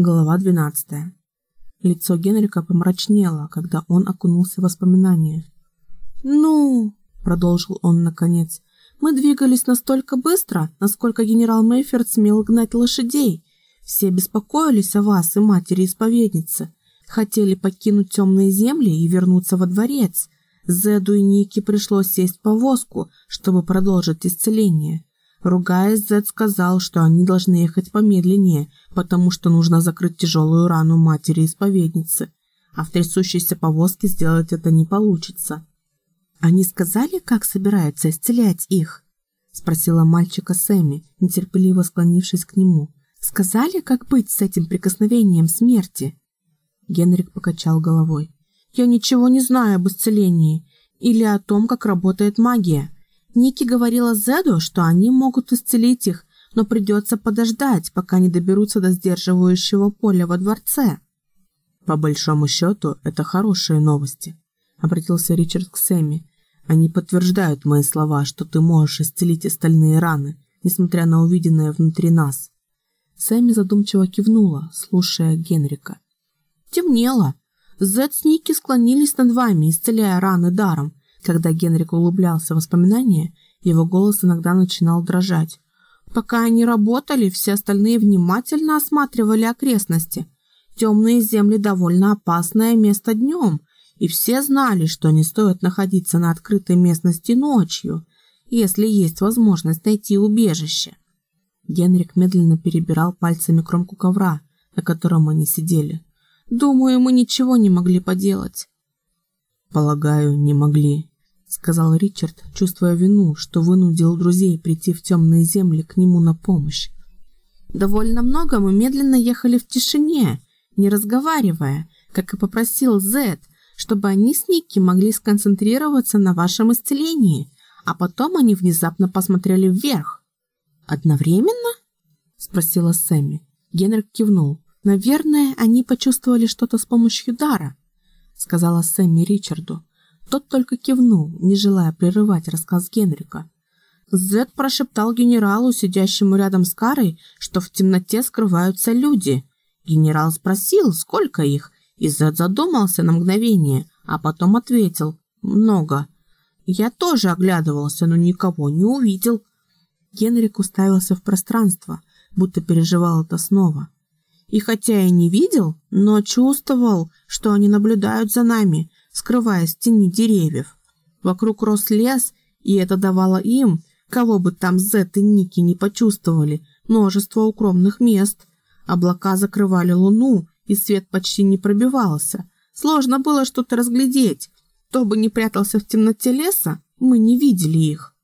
Глава 12. Лицо Генрика помрачнело, когда он окунулся в воспоминания. «Ну!» – продолжил он наконец. «Мы двигались настолько быстро, насколько генерал Мейферд смел гнать лошадей. Все беспокоились о вас и матери-исповеднице. Хотели покинуть темные земли и вернуться во дворец. Зеду и Нике пришлось сесть в повозку, чтобы продолжить исцеление. Ругаясь, Зед сказал, что они должны ехать помедленнее, потому что нужно закрыть тяжелую рану матери-исповедницы, а в трясущейся повозке сделать это не получится. «Они сказали, как собираются исцелять их?» – спросила мальчика Сэмми, нетерпеливо склонившись к нему. «Сказали, как быть с этим прикосновением смерти?» Генрик покачал головой. «Я ничего не знаю об исцелении или о том, как работает магия. Ники говорила Зеду, что они могут исцелить их, но придется подождать, пока не доберутся до сдерживающего поля во дворце. По большому счету, это хорошие новости, обратился Ричард к Сэмми. Они подтверждают мои слова, что ты можешь исцелить остальные раны, несмотря на увиденное внутри нас. Сэмми задумчиво кивнула, слушая Генрика. Темнело. Зед с Ники склонились над вами, исцеляя раны даром. Когда Генрик углублялся в воспоминания, его голос иногда начинал дрожать. Пока они работали, все остальные внимательно осматривали окрестности. Темные земли довольно опасное место днем, и все знали, что не стоит находиться на открытой местности ночью, если есть возможность найти убежище. Генрик медленно перебирал пальцами кромку ковра, на котором они сидели. «Думаю, мы ничего не могли поделать». «Полагаю, не могли», сказал Ричард, чувствуя вину, что вынудил друзей прийти в темные земли к нему на помощь. Довольно много мы медленно ехали в тишине, не разговаривая, как и попросил Зед, чтобы они с Никки могли сконцентрироваться на вашем исцелении, а потом они внезапно посмотрели вверх. Одновременно? спросила Сэмми. Генрик кивнул. Наверное, они почувствовали что-то с помощью дара, сказала Сэмми Ричарду. Тот только кивнул, не желая прерывать рассказ Генрика. Зед прошептал генералу, сидящему рядом с Карой, что в темноте скрываются люди. Генерал спросил, сколько их, и Зед задумался на мгновение, а потом ответил «много». Я тоже оглядывался, но никого не увидел. Генрик уставился в пространство, будто переживал это снова. И хотя я не видел, но чувствовал, что они наблюдают за нами, скрываясь в тени деревьев. Вокруг рос лес, и это давало им, кого бы там Зет и Ники не почувствовали, множество укромных мест. Облака закрывали луну, и свет почти не пробивался. Сложно было что-то разглядеть. Кто бы ни прятался в темноте леса, мы не видели их.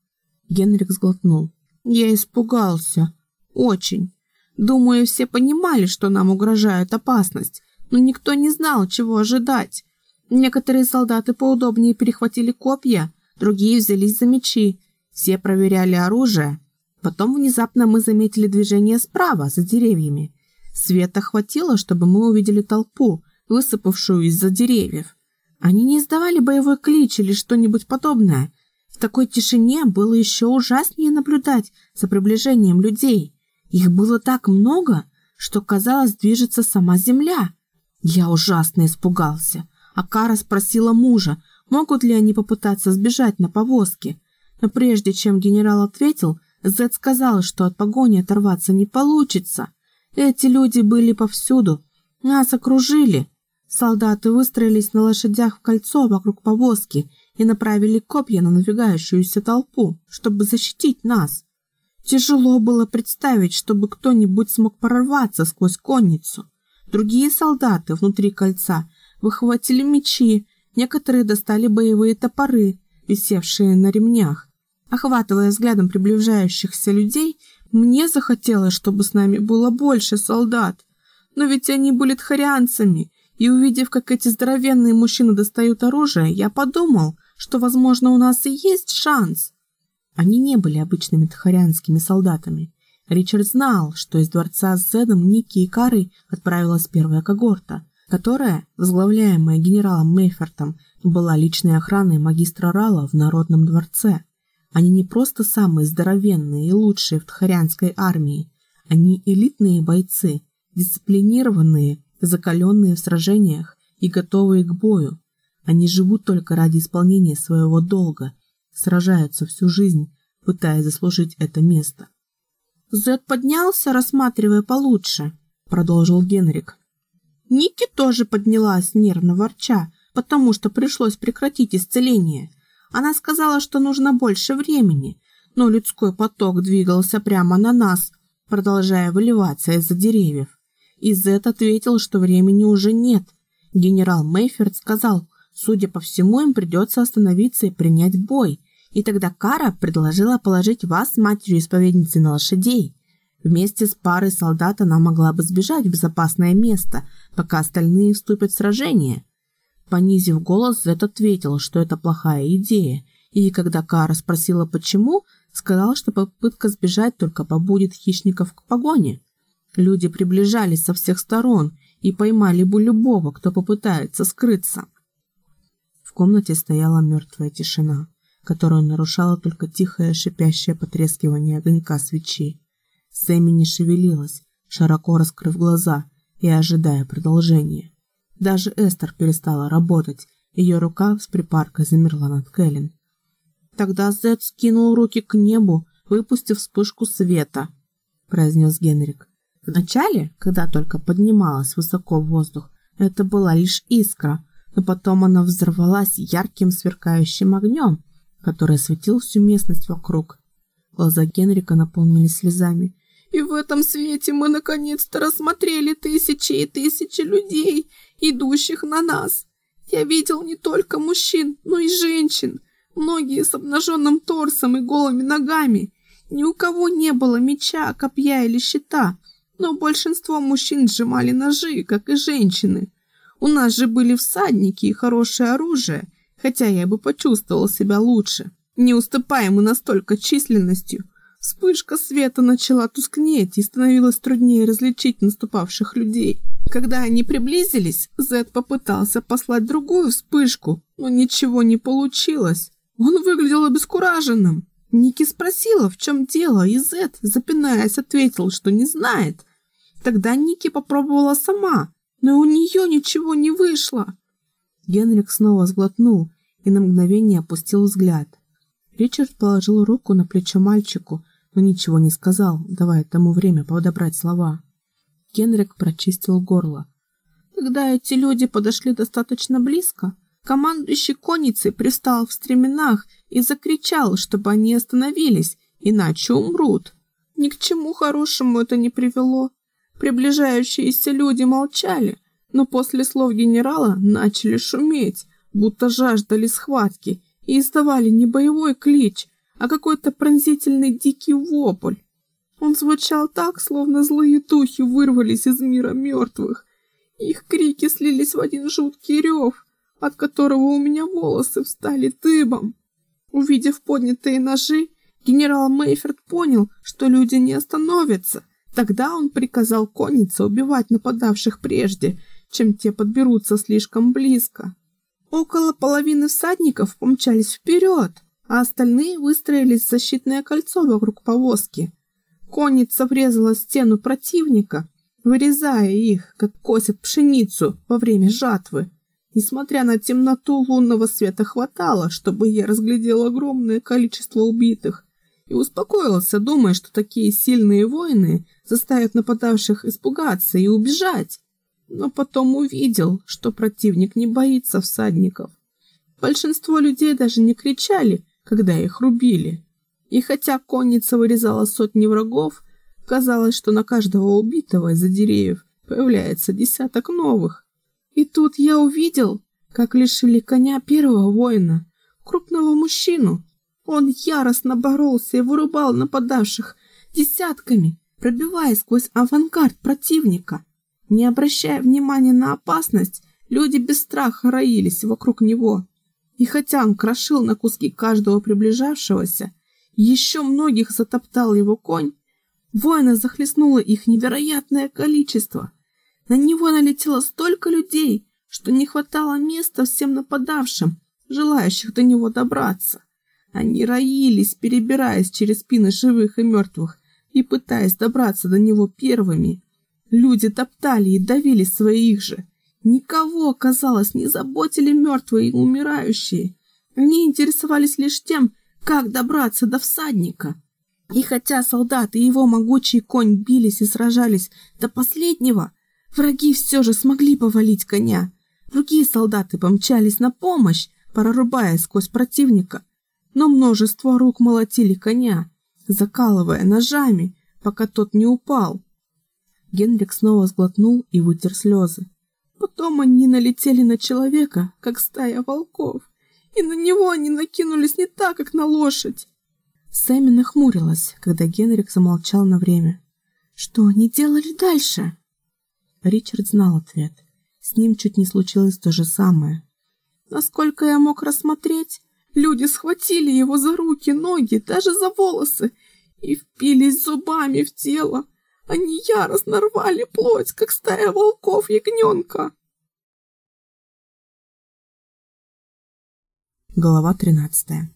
Генрик сглотнул. Я испугался. Очень. Думаю, все понимали, что нам угрожает опасность, но никто не знал, чего ожидать. Некоторые солдаты поудобнее перехватили копья, другие взялись за мечи. Все проверяли оружие. Потом внезапно мы заметили движение справа, за деревьями. Света хватило, чтобы мы увидели толпу, высыпавшую из-за деревьев. Они не издавали боевой клич или что-нибудь подобное. В такой тишине было еще ужаснее наблюдать за приближением людей. Их было так много, что, казалось, движется сама земля. Я ужасно испугался. Акара спросила мужа, могут ли они попытаться сбежать на повозке. Но прежде чем генерал ответил, Зед сказал, что от погони оторваться не получится. Эти люди были повсюду. Нас окружили. Солдаты выстроились на лошадях в кольцо вокруг повозки и направили копья на надвигающуюся толпу, чтобы защитить нас. Тяжело было представить, чтобы кто-нибудь смог прорваться сквозь конницу. Другие солдаты внутри кольца выхватили мечи, некоторые достали боевые топоры, висевшие на ремнях. Охватывая взглядом приближающихся людей, мне захотелось, чтобы с нами было больше солдат. Но ведь они были тхарианцами, и увидев, как эти здоровенные мужчины достают оружие, я подумал, что, возможно, у нас и есть шанс. Они не были обычными тхарианскими солдатами. Ричард знал, что из дворца с Зедом, Ники и Карой отправилась первая когорта которая, возглавляемая генералом Мейфертом, была личной охраной магистра Рала в Народном дворце. Они не просто самые здоровенные и лучшие в Тхарянской армии, они элитные бойцы, дисциплинированные, закаленные в сражениях и готовые к бою. Они живут только ради исполнения своего долга, сражаются всю жизнь, пытаясь заслужить это место. Зед поднялся, рассматривая получше, продолжил Генрик. Ники тоже поднялась, нервно ворча, потому что пришлось прекратить исцеление. Она сказала, что нужно больше времени, но людской поток двигался прямо на нас, продолжая выливаться из-за деревьев. И ответил, что времени уже нет. Генерал Мейферд сказал, судя по всему, им придется остановиться и принять бой. И тогда Кара предложила положить вас с матерью-исповедницей на лошадей. Вместе с парой солдат она могла бы сбежать в безопасное место, пока остальные вступят в сражение. Понизив голос, Зет ответил, что это плохая идея, и когда Кара спросила почему, сказал, что попытка сбежать только побудет хищников к погоне. Люди приближались со всех сторон и поймали бы любого, кто попытается скрыться. В комнате стояла мертвая тишина, которую нарушало только тихое шипящее потрескивание огонька свечи. Сэмми не шевелилась, широко раскрыв глаза и ожидая продолжения. Даже Эстер перестала работать, ее рука с припаркой замерла над Кэлен. Тогда Зед скинул руки к небу, выпустив вспышку света, произнес Генрик. Вначале, когда только поднималась высоко в воздух, это была лишь искра, но потом она взорвалась ярким сверкающим огнем, который осветил всю местность вокруг. Глаза Генрика наполнились слезами. «И в этом свете мы наконец-то рассмотрели тысячи и тысячи людей, идущих на нас. Я видел не только мужчин, но и женщин, многие с обнаженным торсом и голыми ногами. Ни у кого не было меча, копья или щита, но большинство мужчин сжимали ножи, как и женщины. У нас же были всадники и хорошее оружие, хотя я бы почувствовал себя лучше. Не уступая мы настолько численностью, вспышка света начала тускнеть и становилось труднее различить наступавших людей. Когда они приблизились, Зед попытался послать другую вспышку, но ничего не получилось. Он выглядел обескураженным. Ники спросила, в чем дело, и Зет, запинаясь, ответил, что не знает. Тогда Ники попробовала сама, но у нее ничего не вышло. Генрик снова сглотнул и на мгновение опустил взгляд. Ричард положил руку на плечо мальчику, но ничего не сказал, давая тому время подобрать слова. Генрик прочистил горло. Когда эти люди подошли достаточно близко, Командующий конницей пристал в стременах и закричал, чтобы они остановились, иначе умрут. Ни к чему хорошему это не привело. Приближающиеся люди молчали, но после слов генерала начали шуметь, будто жаждали схватки, и издавали не боевой клич, а какой-то пронзительный дикий вопль. Он звучал так, словно злые духи вырвались из мира мертвых. Их крики слились в один жуткий рев, от которого у меня волосы встали дыбом. Увидев поднятые ножи, генерал Мейферт понял, что люди не остановятся. Тогда он приказал коннице убивать нападавших прежде, чем те подберутся слишком близко. Около половины всадников помчались вперед, а остальные выстроились в защитное кольцо вокруг повозки. Конница врезала стену противника, вырезая их, как косят пшеницу во время жатвы. Несмотря на темноту, лунного света хватало, чтобы я разглядел огромное количество убитых и успокоился, думая, что такие сильные воины заставят нападавших испугаться и убежать. Но потом увидел, что противник не боится всадников. Большинство людей даже не кричали, когда их рубили. И хотя конница вырезала сотни врагов, казалось, что на каждого убитого из-за деревьев появляется десяток новых. И тут я увидел, как лишили коня первого воина, крупного мужчину. Он яростно боролся и вырубал нападавших десятками, пробиваясь сквозь авангард противника. Не обращая внимания на опасность, люди без страха роились вокруг него. И хотя он крошил на куски каждого приближавшегося, еще многих затоптал его конь, воина захлестнуло их невероятное количество. На него налетело столько людей, что не хватало места всем нападавшим, желающих до него добраться. Они роились, перебираясь через спины живых и мертвых и пытаясь добраться до него первыми. Люди топтали и давили своих же. Никого, казалось, не заботили мертвые и умирающие. Они интересовались лишь тем, как добраться до всадника. И хотя солдаты и его могучий конь бились и сражались до последнего, враги все же смогли повалить коня. Другие солдаты помчались на помощь, прорубая сквозь противника, но множество рук молотили коня, закалывая ножами, пока тот не упал. Генрик снова сглотнул и вытер слезы. Потом они налетели на человека, как стая волков, и на него они накинулись не так, как на лошадь. Сэмми нахмурилась, когда Генрик замолчал на время. Что они делали дальше? Ричард знал ответ. С ним чуть не случилось то же самое. Насколько я мог рассмотреть, люди схватили его за руки, ноги, даже за волосы и впились зубами в тело. Они яростно рвали плоть, как стая волков ягненка. Глава 13.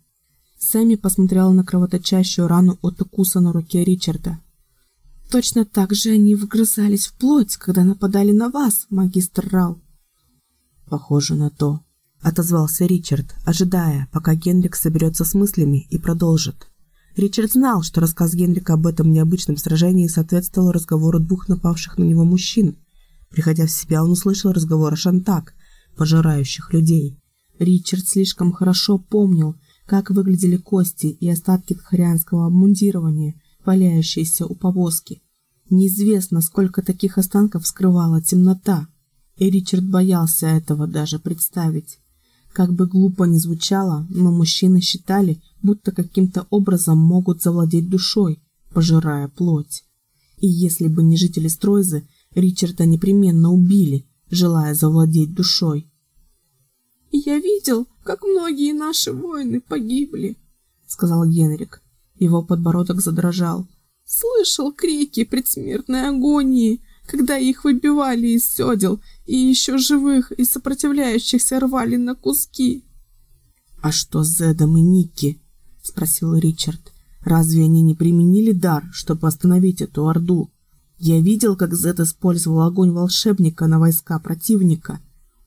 Сэмми посмотрела на кровоточащую рану от укуса на руке Ричарда. «Точно так же они вгрызались в плоть, когда нападали на вас, магистр Рал». «Похоже на то», — отозвался Ричард, ожидая, пока Генрик соберется с мыслями и продолжит. Ричард знал, что рассказ Генрика об этом необычном сражении соответствовал разговору двух напавших на него мужчин. Приходя в себя, он услышал разговор о Шантак, пожирающих людей. Ричард слишком хорошо помнил, как выглядели кости и остатки тхарианского обмундирования, валяющиеся у повозки. Неизвестно, сколько таких останков скрывала темнота, и Ричард боялся этого даже представить. Как бы глупо ни звучало, но мужчины считали, будто каким-то образом могут завладеть душой, пожирая плоть. И если бы не жители Стройзы, Ричарда непременно убили, желая завладеть душой. «Я видел, как многие наши воины погибли», — сказал Генрик. Его подбородок задрожал. «Слышал крики предсмертной агонии, когда их выбивали из седел, и еще живых и сопротивляющихся рвали на куски». «А что с Зедом и Никки?» — спросил Ричард. «Разве они не применили дар, чтобы остановить эту орду? Я видел, как Зед использовал огонь волшебника на войска противника.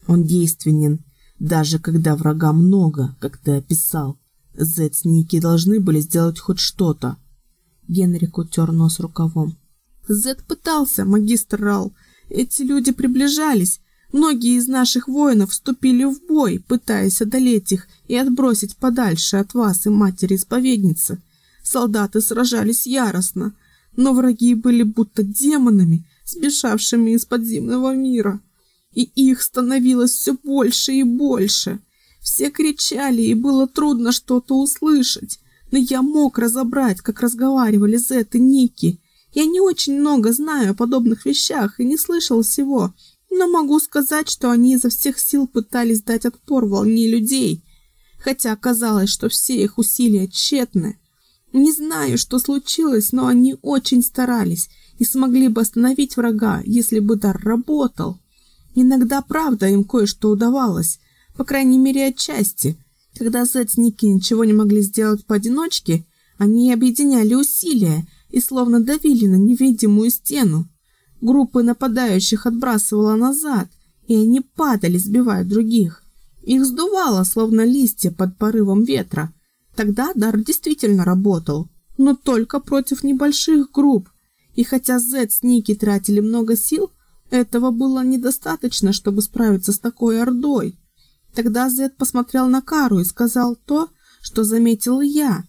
Он действенен, даже когда врага много, как ты описал. Зед с Ники должны были сделать хоть что-то». Генрик утер нос рукавом. «Зед пытался, магистр Рал. Эти люди приближались, Многие из наших воинов вступили в бой, пытаясь одолеть их и отбросить подальше от вас и матери-исповедницы. Солдаты сражались яростно, но враги были будто демонами, сбежавшими из подземного мира. И их становилось все больше и больше. Все кричали, и было трудно что-то услышать. Но я мог разобрать, как разговаривали Зет и Ники. Я не очень много знаю о подобных вещах и не слышал всего, но могу сказать, что они изо всех сил пытались дать отпор волне людей, хотя оказалось, что все их усилия тщетны. Не знаю, что случилось, но они очень старались и смогли бы остановить врага, если бы дар работал. Иногда, правда, им кое-что удавалось, по крайней мере, отчасти. Когда Зет с Ники ничего не могли сделать поодиночке, они объединяли усилия и словно давили на невидимую стену. Группы нападающих отбрасывала назад, и они падали, сбивая других. Их сдувало, словно листья под порывом ветра. Тогда дар действительно работал, но только против небольших групп. И хотя Зет с Ники тратили много сил, этого было недостаточно, чтобы справиться с такой ордой. Тогда Зет посмотрел на Кару и сказал то, что заметил я.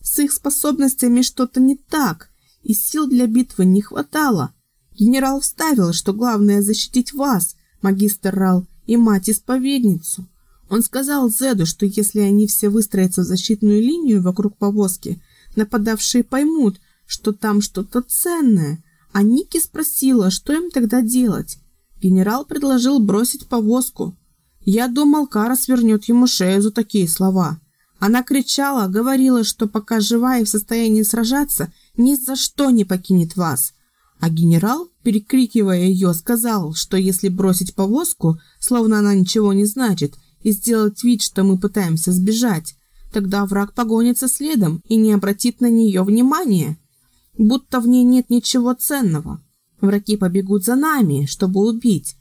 С их способностями что-то не так, и сил для битвы не хватало. Генерал вставил, что главное защитить вас, магистр Рал, и мать-исповедницу. Он сказал Зеду, что если они все выстроятся в защитную линию вокруг повозки, нападавшие поймут, что там что-то ценное. А Ники спросила, что им тогда делать. Генерал предложил бросить повозку. Я думал, Кара свернет ему шею за такие слова. Она кричала, говорила, что пока жива и в состоянии сражаться, ни за что не покинет вас. А генерал, перекрикивая ее, сказал, что если бросить повозку, словно она ничего не значит, и сделать вид, что мы пытаемся сбежать, тогда враг погонится следом и не обратит на нее внимания, будто в ней нет ничего ценного. Враги побегут за нами, чтобы убить.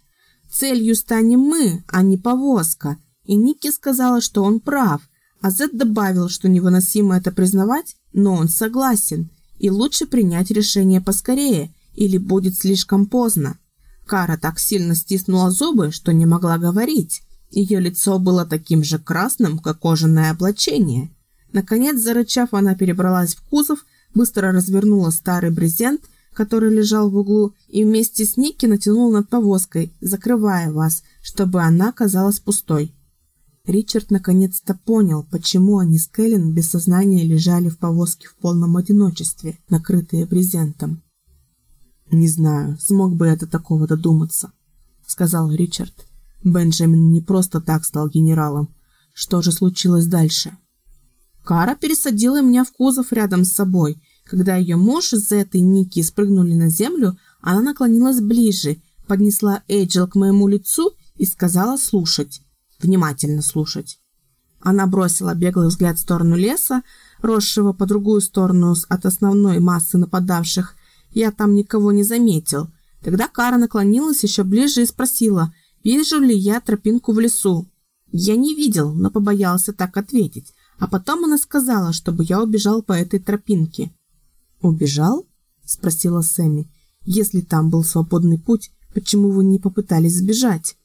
Целью станем мы, а не повозка. И Ники сказала, что он прав. А Зед добавил, что невыносимо это признавать, но он согласен. И лучше принять решение поскорее, или будет слишком поздно. Кара так сильно стиснула зубы, что не могла говорить. Ее лицо было таким же красным, как кожаное облачение. Наконец, зарычав, она перебралась в кузов, быстро развернула старый брезент, который лежал в углу, и вместе с Ники натянула над повозкой, закрывая вас, чтобы она казалась пустой. Ричард наконец-то понял, почему они с Кэлен без сознания лежали в повозке в полном одиночестве, накрытые брезентом. «Не знаю, смог бы я до такого додуматься», — сказал Ричард. Бенджамин не просто так стал генералом. Что же случилось дальше? Кара пересадила меня в кузов рядом с собой. Когда ее муж с этой Ники спрыгнули на землю, она наклонилась ближе, поднесла Эйджел к моему лицу и сказала слушать. Внимательно слушать. Она бросила беглый взгляд в сторону леса, росшего по другую сторону от основной массы нападавших. Я там никого не заметил. Тогда Кара наклонилась еще ближе и спросила, вижу ли я тропинку в лесу. Я не видел, но побоялся так ответить. А потом она сказала, чтобы я убежал по этой тропинке. «Убежал?» – спросила Сэмми. «Если там был свободный путь, почему вы не попытались сбежать?»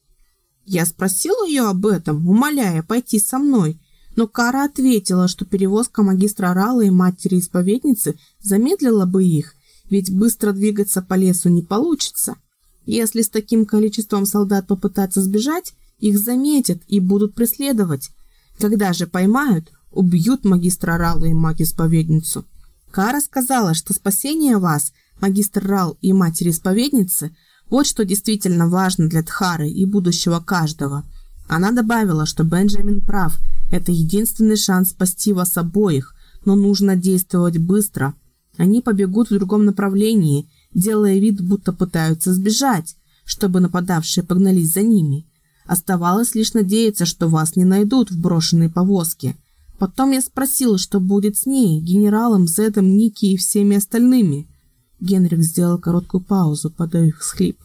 Я спросила ее об этом, умоляя пойти со мной, но Кара ответила, что перевозка магистра Рала и матери-исповедницы замедлила бы их, ведь быстро двигаться по лесу не получится. Если с таким количеством солдат попытаться сбежать, их заметят и будут преследовать. Когда же поймают, убьют магистра Рала и мать-исповедницу. Кара сказала, что спасение вас, магистр Рал и матери-исповедницы, вот что действительно важно для Тхары и будущего каждого. Она добавила, что Бенджамин прав, это единственный шанс спасти вас обоих, но нужно действовать быстро. Они побегут в другом направлении, делая вид, будто пытаются сбежать, чтобы нападавшие погнались за ними. Оставалось лишь надеяться, что вас не найдут в брошенной повозке. Потом я спросил, что будет с ней, генералом, Зедом, Ники и всеми остальными. Генрих сделал короткую паузу, подав всхлип.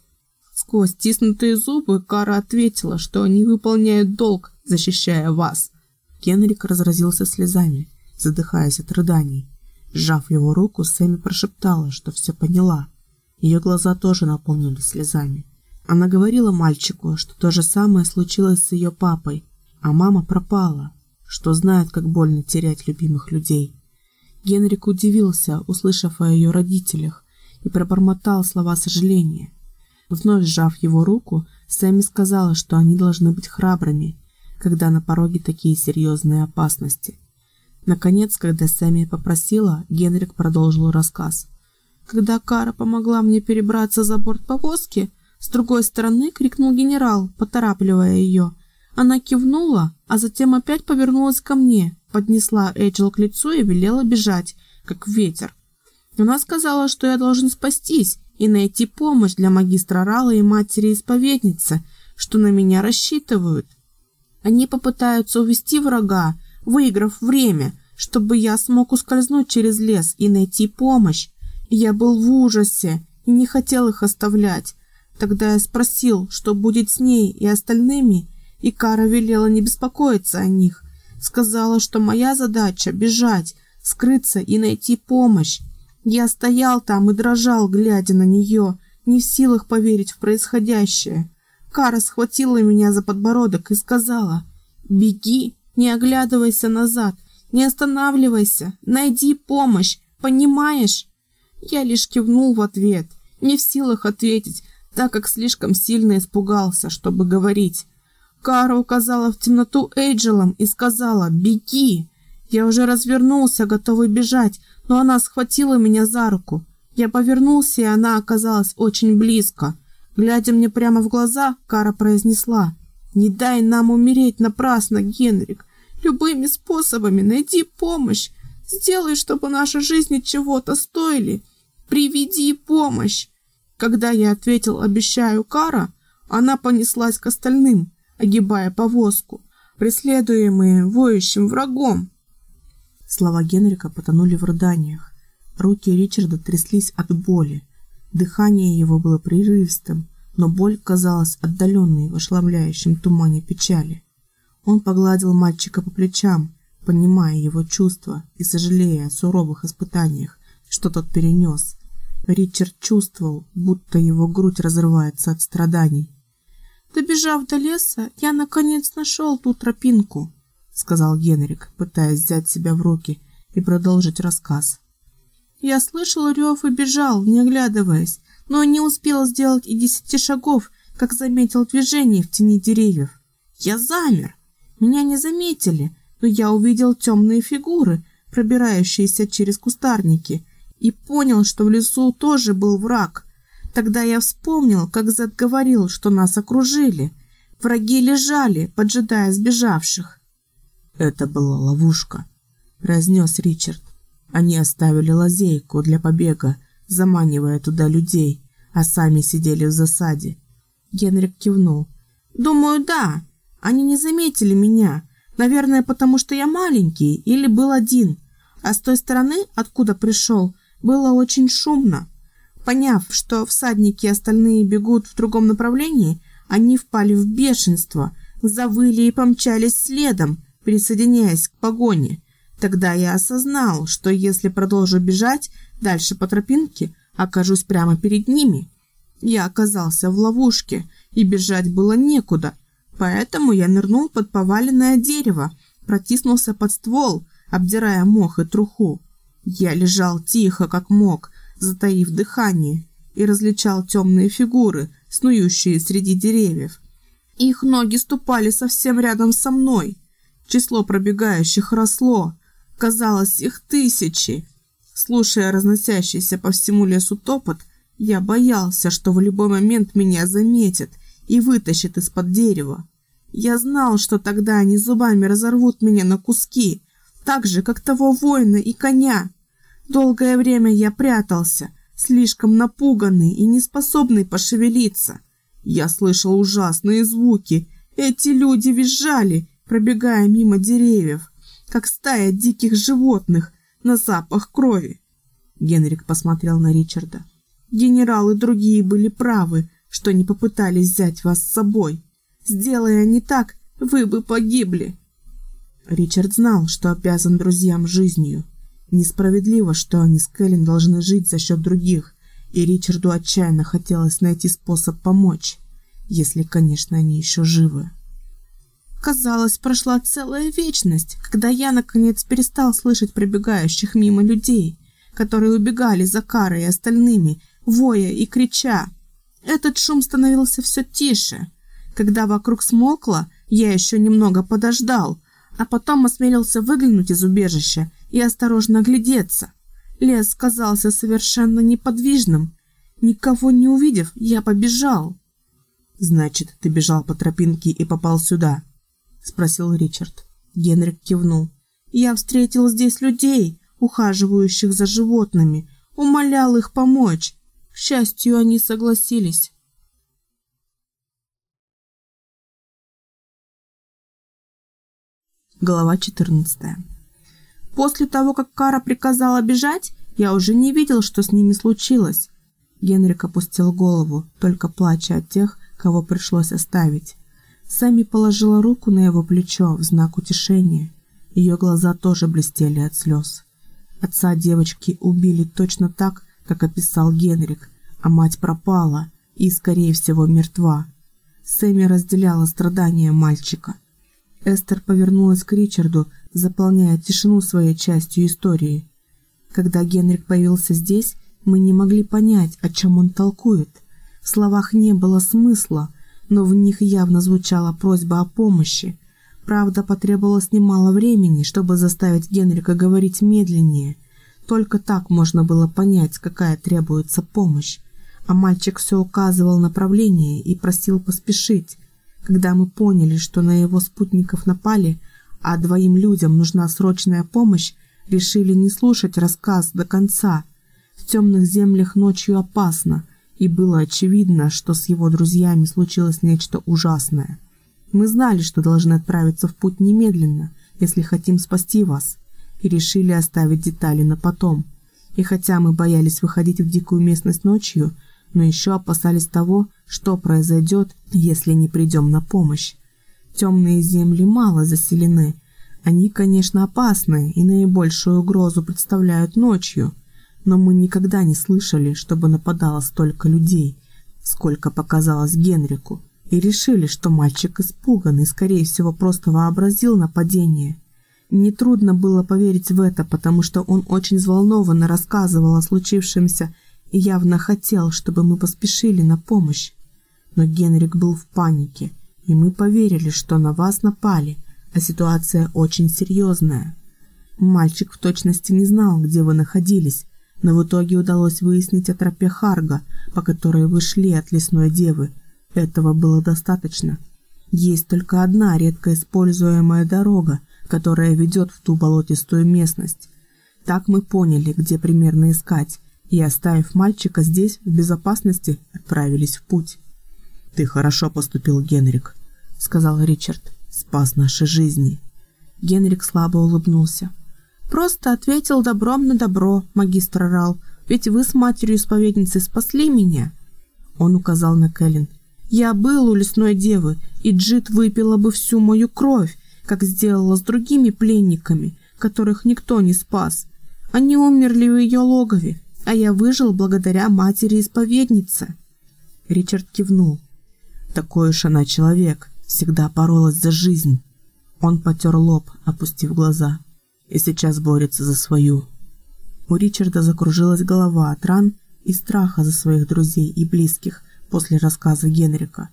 Сквозь стиснутые зубы Кара ответила, что они выполняют долг, защищая вас. Генрик разразился слезами, задыхаясь от рыданий. Сжав его руку, Сэмми прошептала, что все поняла. Ее глаза тоже наполнились слезами. Она говорила мальчику, что то же самое случилось с ее папой, а мама пропала, что знает, как больно терять любимых людей. Генрик удивился, услышав о ее родителях, и пробормотал слова сожаления. Вновь сжав его руку, Сэмми сказала, что они должны быть храбрыми, когда на пороге такие серьезные опасности. Наконец, когда Сэмми попросила, Генрик продолжил рассказ. Когда Кара помогла мне перебраться за борт повозки, с другой стороны крикнул генерал, поторапливая ее. Она кивнула, а затем опять повернулась ко мне, поднесла Эджил к лицу и велела бежать, как ветер. Она сказала, что я должен спастись и найти помощь для магистра Рала и матери-исповедницы, что на меня рассчитывают. Они попытаются увести врага, выиграв время, чтобы я смог ускользнуть через лес и найти помощь. Я был в ужасе и не хотел их оставлять. Тогда я спросил, что будет с ней и остальными, и Кара велела не беспокоиться о них. Сказала, что моя задача – бежать, скрыться и найти помощь. Я стоял там и дрожал, глядя на нее, не в силах поверить в происходящее. Кара схватила меня за подбородок и сказала «Беги, не оглядывайся назад, не останавливайся, найди помощь, понимаешь?» Я лишь кивнул в ответ, не в силах ответить, так как слишком сильно испугался, чтобы говорить. Кара указала в темноту Эйджелом и сказала «Беги!». Я уже развернулся, готовый бежать, но она схватила меня за руку. Я повернулся, и она оказалась очень близко. Глядя мне прямо в глаза, Кара произнесла «Не дай нам умереть напрасно, Генрик. Любыми способами найди помощь. Сделай, чтобы наши жизни чего-то стоили. Приведи помощь. Когда я ответил «обещаю, Кара», она понеслась к остальным, огибая повозку, преследуемые воющим врагом. Слова Генрика потонули в рыданиях. Руки Ричарда тряслись от боли. Дыхание его было прерывистым, но боль казалась отдаленной в ошеломляющем тумане печали. Он погладил мальчика по плечам, понимая его чувства и сожалея о суровых испытаниях, что тот перенес. Ричард чувствовал, будто его грудь разрывается от страданий. «Добежав до леса, я наконец нашел ту тропинку», — сказал Генрик, пытаясь взять себя в руки и продолжить рассказ. «Я слышал рев и бежал, не оглядываясь, но не успел сделать и десяти шагов, как заметил движение в тени деревьев. Я замер. Меня не заметили, но я увидел темные фигуры, пробирающиеся через кустарники, и понял, что в лесу тоже был враг. Тогда я вспомнил, как Зед говорил, что нас окружили. Враги лежали, поджидая сбежавших. «Это была ловушка», — разнес Ричард. Они оставили лазейку для побега, заманивая туда людей, а сами сидели в засаде. Генрик кивнул. «Думаю, да. Они не заметили меня. Наверное, потому что я маленький или был один. А с той стороны, откуда пришел, было очень шумно. Поняв, что всадники и остальные бегут в другом направлении, они впали в бешенство, завыли и помчались следом, присоединяясь к погоне. Тогда я осознал, что если продолжу бежать дальше по тропинке, окажусь прямо перед ними. Я оказался в ловушке, и бежать было некуда, поэтому я нырнул под поваленное дерево, протиснулся под ствол, обдирая мох и труху. Я лежал тихо, как мог, затаив дыхание, и различал темные фигуры, снующие среди деревьев. Их ноги ступали совсем рядом со мной. Число пробегающих росло. Казалось, их тысячи. Слушая разносящийся по всему лесу топот, я боялся, что в любой момент меня заметят и вытащат из-под дерева. Я знал, что тогда они зубами разорвут меня на куски, так же, как того воина и коня. Долгое время я прятался, слишком напуганный и неспособный пошевелиться. Я слышал ужасные звуки. Эти люди визжали, пробегая мимо деревьев, как стая диких животных на запах крови. Генрик посмотрел на Ричарда. Генералы другие были правы, что не попытались взять вас с собой. Сделая не так, вы бы погибли. Ричард знал, что обязан друзьям жизнью. Несправедливо, что они с Кэлен должны жить за счет других, и Ричарду отчаянно хотелось найти способ помочь, если, конечно, они еще живы. Казалось, прошла целая вечность, когда я, наконец, перестал слышать пробегающих мимо людей, которые убегали за Карой и остальными, воя и крича. Этот шум становился все тише. Когда вокруг смолкло, я еще немного подождал, а потом осмелился выглянуть из убежища и осторожно оглядеться. Лес казался совершенно неподвижным. Никого не увидев, я побежал. «Значит, ты бежал по тропинке и попал сюда?» — спросил Ричард. Генрик кивнул. «Я встретил здесь людей, ухаживающих за животными, умолял их помочь. К счастью, они согласились». Глава 14 После того, как Кара приказала бежать, я уже не видел, что с ними случилось. Генрик опустил голову, только плача от тех, кого пришлось оставить. Сами положила руку на его плечо в знак утешения. Ее глаза тоже блестели от слез. Отца девочки убили точно так, как описал Генрик, а мать пропала и, скорее всего, мертва. Сэмми разделяла страдания мальчика – Эстер повернулась к Ричарду, заполняя тишину своей частью истории. Когда Генрик появился здесь, мы не могли понять, о чем он толкует. В словах не было смысла, но в них явно звучала просьба о помощи. Правда, потребовалось немало времени, чтобы заставить Генрика говорить медленнее. Только так можно было понять, какая требуется помощь. А мальчик все указывал направление и просил поспешить. Когда мы поняли, что на его спутников напали, а двоим людям нужна срочная помощь, решили не слушать рассказ до конца. В темных землях ночью опасно, и было очевидно, что с его друзьями случилось нечто ужасное. Мы знали, что должны отправиться в путь немедленно, если хотим спасти вас, и решили оставить детали на потом. И хотя мы боялись выходить в дикую местность ночью, но еще опасались того, что произойдет, если не придем на помощь. Темные земли мало заселены. Они, конечно, опасны и наибольшую угрозу представляют ночью, но мы никогда не слышали, чтобы нападало столько людей, сколько показалось Генрику, и решили, что мальчик испуган и, скорее всего, просто вообразил нападение. Нетрудно было поверить в это, потому что он очень взволнованно рассказывал о случившемся и явно хотел, чтобы мы поспешили на помощь. Но Генрик был в панике, и мы поверили, что на вас напали, а ситуация очень серьезная. Мальчик в точности не знал, где вы находились, но в итоге удалось выяснить о тропе Харга, по которой вы шли от лесной девы. Этого было достаточно. Есть только одна редко используемая дорога, которая ведет в ту болотистую местность. Так мы поняли, где примерно искать, и, оставив мальчика здесь, в безопасности, отправились в путь. «Ты хорошо поступил, Генрик», — сказал Ричард. «Спас наши жизни». Генрик слабо улыбнулся. «Просто ответил добром на добро, магистр Рал, ведь вы с матерью-исповедницей спасли меня». Он указал на Кэлен. «Я был у лесной девы, и Джит выпила бы всю мою кровь, как сделала с другими пленниками, которых никто не спас. Они умерли в ее логове, а я выжил благодаря матери-исповеднице». Ричард кивнул. Такой уж она человек, всегда боролась за жизнь. Он потер лоб, опустив глаза, и сейчас борется за свою. У Ричарда закружилась голова от ран и страха за своих друзей и близких после рассказа Генрика.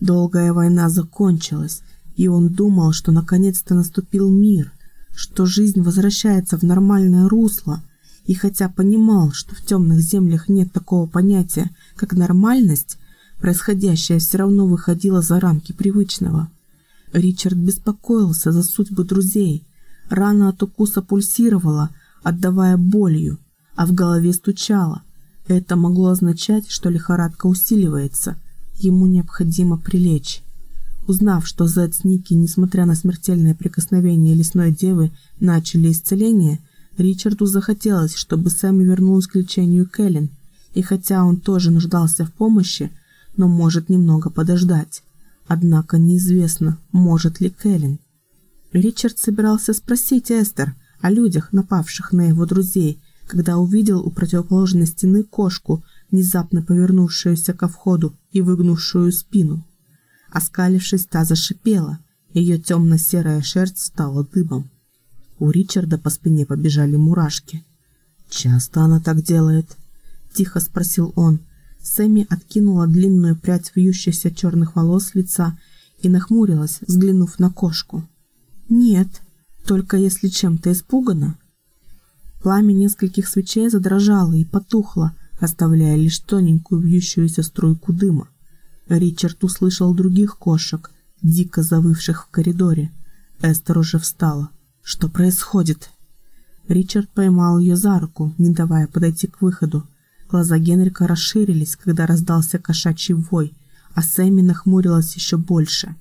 Долгая война закончилась, и он думал, что наконец-то наступил мир, что жизнь возвращается в нормальное русло, и хотя понимал, что в темных землях нет такого понятия, как нормальность, Происходящее все равно выходило за рамки привычного. Ричард беспокоился за судьбы друзей. Рана от укуса пульсировала, отдавая болью, а в голове стучало. Это могло означать, что лихорадка усиливается. Ему необходимо прилечь. Узнав, что Зед с Ники, несмотря на смертельное прикосновение лесной девы, начали исцеление, Ричарду захотелось, чтобы Сэмми вернулась к лечению Кэлен, и хотя он тоже нуждался в помощи, но может немного подождать. Однако неизвестно, может ли Кэлен. Ричард собирался спросить Эстер о людях, напавших на его друзей, когда увидел у противоположной стены кошку, внезапно повернувшуюся ко входу и выгнувшую спину. Оскалившись, та зашипела, ее темно-серая шерсть стала дыбом. У Ричарда по спине побежали мурашки. «Часто она так делает?» – тихо спросил он, Сэмми откинула длинную прядь вьющихся черных волос лица и нахмурилась, взглянув на кошку. «Нет, только если чем-то испугана». Пламя нескольких свечей задрожало и потухло, оставляя лишь тоненькую вьющуюся струйку дыма. Ричард услышал других кошек, дико завывших в коридоре. Эстер уже встала. «Что происходит?» Ричард поймал ее за руку, не давая подойти к выходу. Глаза Генрика расширились, когда раздался кошачий вой, а Сэмми нахмурилась еще больше.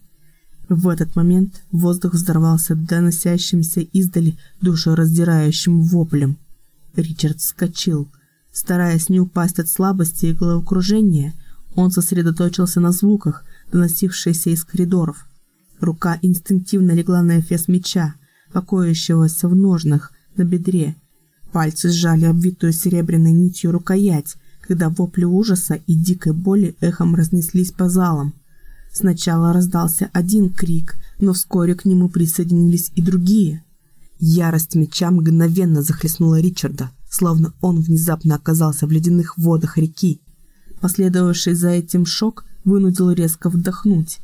В этот момент воздух взорвался доносящимся издали душераздирающим воплем. Ричард вскочил. Стараясь не упасть от слабости и головокружения, он сосредоточился на звуках, доносившихся из коридоров. Рука инстинктивно легла на эфес меча, покоящегося в ножнах на бедре, Пальцы сжали обвитую серебряной нитью рукоять, когда вопли ужаса и дикой боли эхом разнеслись по залам. Сначала раздался один крик, но вскоре к нему присоединились и другие. Ярость меча мгновенно захлестнула Ричарда, словно он внезапно оказался в ледяных водах реки. Последовавший за этим шок вынудил резко вдохнуть.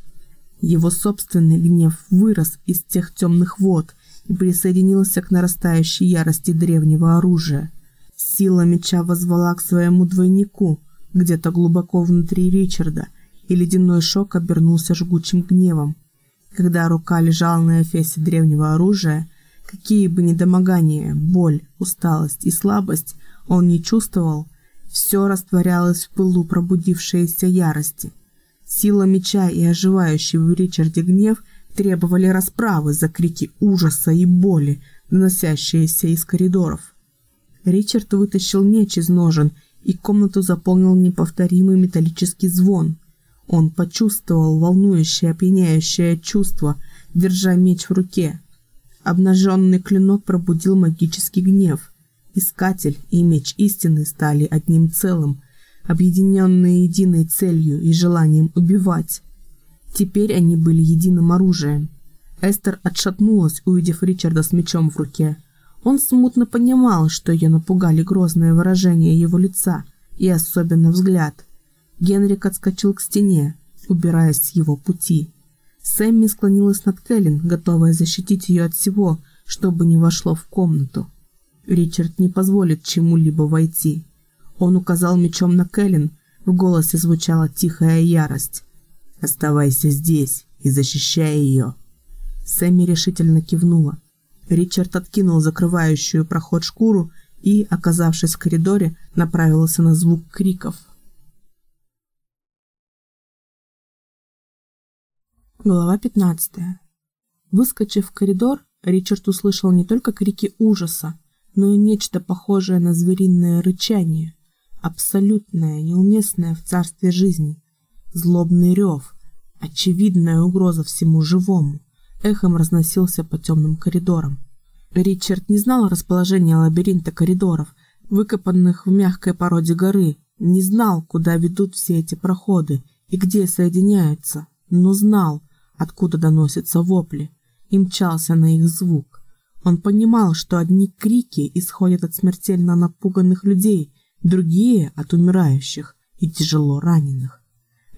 Его собственный гнев вырос из тех темных вод, присоединился к нарастающей ярости древнего оружия. Сила меча возвала к своему двойнику, где-то глубоко внутри Ричарда, и ледяной шок обернулся жгучим гневом. Когда рука лежала на эфесе древнего оружия, какие бы недомогания, боль, усталость и слабость он не чувствовал, все растворялось в пылу пробудившейся ярости. Сила меча и оживающий в Ричарде гнев требовали расправы за крики ужаса и боли, доносящиеся из коридоров. Ричард вытащил меч из ножен, и комнату заполнил неповторимый металлический звон. Он почувствовал волнующее, опьяняющее чувство, держа меч в руке. Обнаженный клинок пробудил магический гнев. Искатель и меч истины стали одним целым, объединенные единой целью и желанием убивать. Теперь они были единым оружием. Эстер отшатнулась, увидев Ричарда с мечом в руке. Он смутно понимал, что ее напугали грозное выражение его лица и особенно взгляд. Генрик отскочил к стене, убираясь с его пути. Сэмми склонилась над Кэлен, готовая защитить ее от всего, чтобы не вошло в комнату. Ричард не позволит чему-либо войти. Он указал мечом на Кэлен, в голосе звучала тихая ярость. «Оставайся здесь и защищай ее». Сэмми решительно кивнула. Ричард откинул закрывающую проход шкуру и, оказавшись в коридоре, направился на звук криков. Глава 15. Выскочив в коридор, Ричард услышал не только крики ужаса, но и нечто похожее на звериное рычание, абсолютное, неуместное в царстве жизни, злобный рев, очевидная угроза всему живому эхом разносился по темным коридорам. Ричард не знал расположения лабиринта коридоров, выкопанных в мягкой породе горы, не знал, куда ведут все эти проходы и где соединяются, но знал, откуда доносятся вопли, и мчался на их звук. Он понимал, что одни крики исходят от смертельно напуганных людей, другие – от умирающих и тяжело раненых.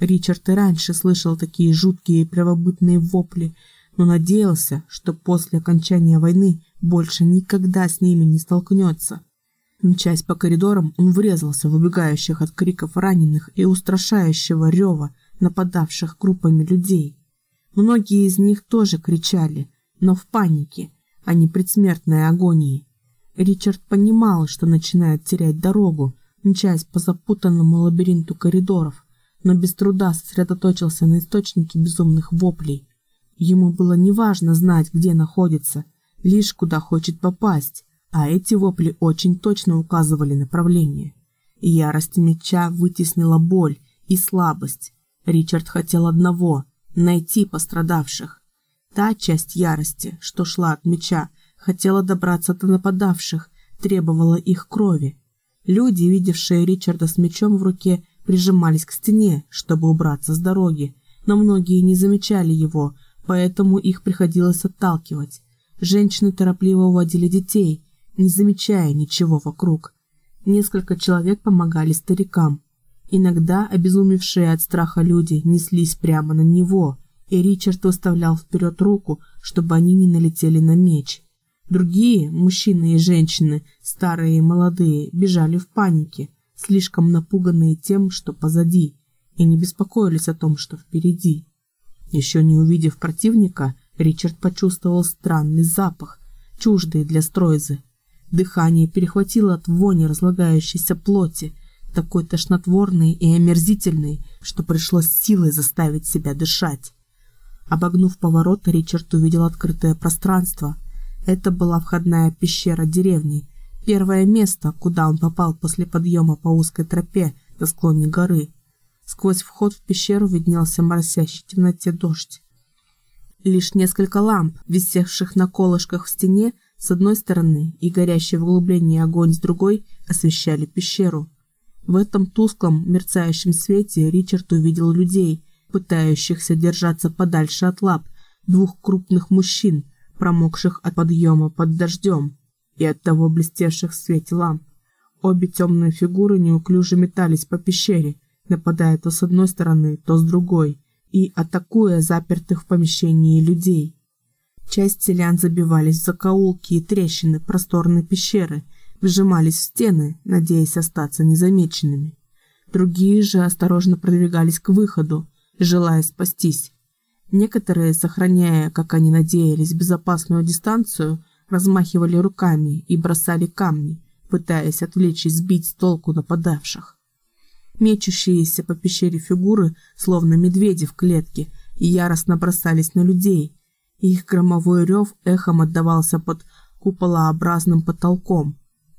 Ричард и раньше слышал такие жуткие правобытные вопли, но надеялся, что после окончания войны больше никогда с ними не столкнется. Мчась по коридорам, он врезался в убегающих от криков раненых и устрашающего рева нападавших группами людей. Многие из них тоже кричали, но в панике, а не предсмертной агонии. Ричард понимал, что начинает терять дорогу, мчась по запутанному лабиринту коридоров, но без труда сосредоточился на источнике безумных воплей – Ему было неважно знать, где находится, лишь куда хочет попасть, а эти вопли очень точно указывали направление. Ярость меча вытеснила боль и слабость. Ричард хотел одного – найти пострадавших. Та часть ярости, что шла от меча, хотела добраться до нападавших, требовала их крови. Люди, видевшие Ричарда с мечом в руке, прижимались к стене, чтобы убраться с дороги, но многие не замечали его, поэтому их приходилось отталкивать. Женщины торопливо уводили детей, не замечая ничего вокруг. Несколько человек помогали старикам. Иногда обезумевшие от страха люди неслись прямо на него, и Ричард выставлял вперед руку, чтобы они не налетели на меч. Другие, мужчины и женщины, старые и молодые, бежали в панике, слишком напуганные тем, что позади, и не беспокоились о том, что впереди. Еще не увидев противника, Ричард почувствовал странный запах, чуждый для стройзы. Дыхание перехватило от вони разлагающейся плоти, такой тошнотворный и омерзительный, что пришлось силой заставить себя дышать. Обогнув поворот, Ричард увидел открытое пространство. Это была входная пещера деревни, первое место, куда он попал после подъема по узкой тропе на склоне горы. Сквозь вход в пещеру виднелся моросящий в темноте дождь. Лишь несколько ламп, висевших на колышках в стене с одной стороны и горящий в углублении огонь с другой, освещали пещеру. В этом тусклом, мерцающем свете Ричард увидел людей, пытающихся держаться подальше от лап двух крупных мужчин, промокших от подъема под дождем и от того блестевших в свете ламп. Обе темные фигуры неуклюже метались по пещере, нападая то с одной стороны, то с другой, и атакуя запертых в помещении людей. Часть селян забивались в закоулки и трещины просторной пещеры, вжимались в стены, надеясь остаться незамеченными. Другие же осторожно продвигались к выходу, желая спастись. Некоторые, сохраняя, как они надеялись, безопасную дистанцию, размахивали руками и бросали камни, пытаясь отвлечь и сбить с толку нападавших. Мечущиеся по пещере фигуры, словно медведи в клетке, яростно бросались на людей. Их громовой рев эхом отдавался под куполообразным потолком.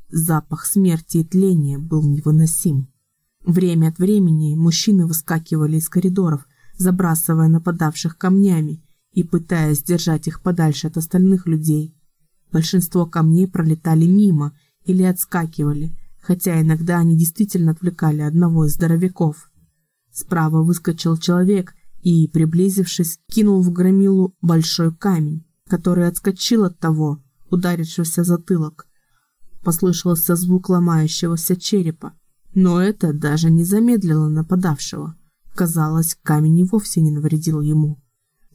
Запах смерти и тления был невыносим. Время от времени мужчины выскакивали из коридоров, забрасывая нападавших камнями и пытаясь держать их подальше от остальных людей. Большинство камней пролетали мимо или отскакивали, хотя иногда они действительно отвлекали одного из здоровяков. Справа выскочил человек и, приблизившись, кинул в громилу большой камень, который отскочил от того, ударившегося затылок. Послышался звук ломающегося черепа, но это даже не замедлило нападавшего. Казалось, камень и вовсе не навредил ему.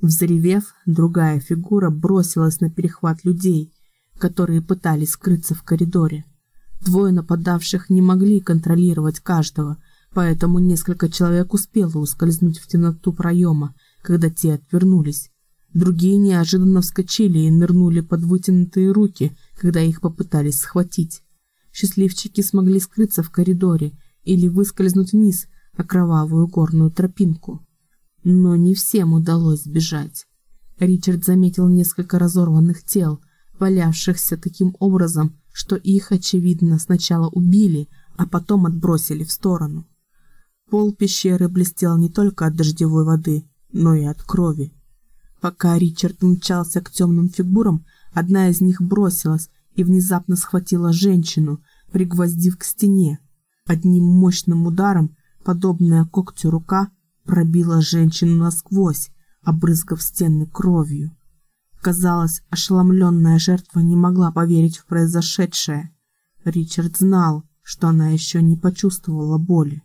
Взревев, другая фигура бросилась на перехват людей, которые пытались скрыться в коридоре. Двое нападавших не могли контролировать каждого, поэтому несколько человек успело ускользнуть в темноту проема, когда те отвернулись. Другие неожиданно вскочили и нырнули под вытянутые руки, когда их попытались схватить. Счастливчики смогли скрыться в коридоре или выскользнуть вниз на кровавую горную тропинку. Но не всем удалось сбежать. Ричард заметил несколько разорванных тел, валявшихся таким образом, что их, очевидно, сначала убили, а потом отбросили в сторону. Пол пещеры блестел не только от дождевой воды, но и от крови. Пока Ричард мчался к темным фигурам, одна из них бросилась и внезапно схватила женщину, пригвоздив к стене. Одним мощным ударом, подобная когтю рука, пробила женщину насквозь, обрызгав стены кровью. Казалось, ошеломленная жертва не могла поверить в произошедшее. Ричард знал, что она еще не почувствовала боли.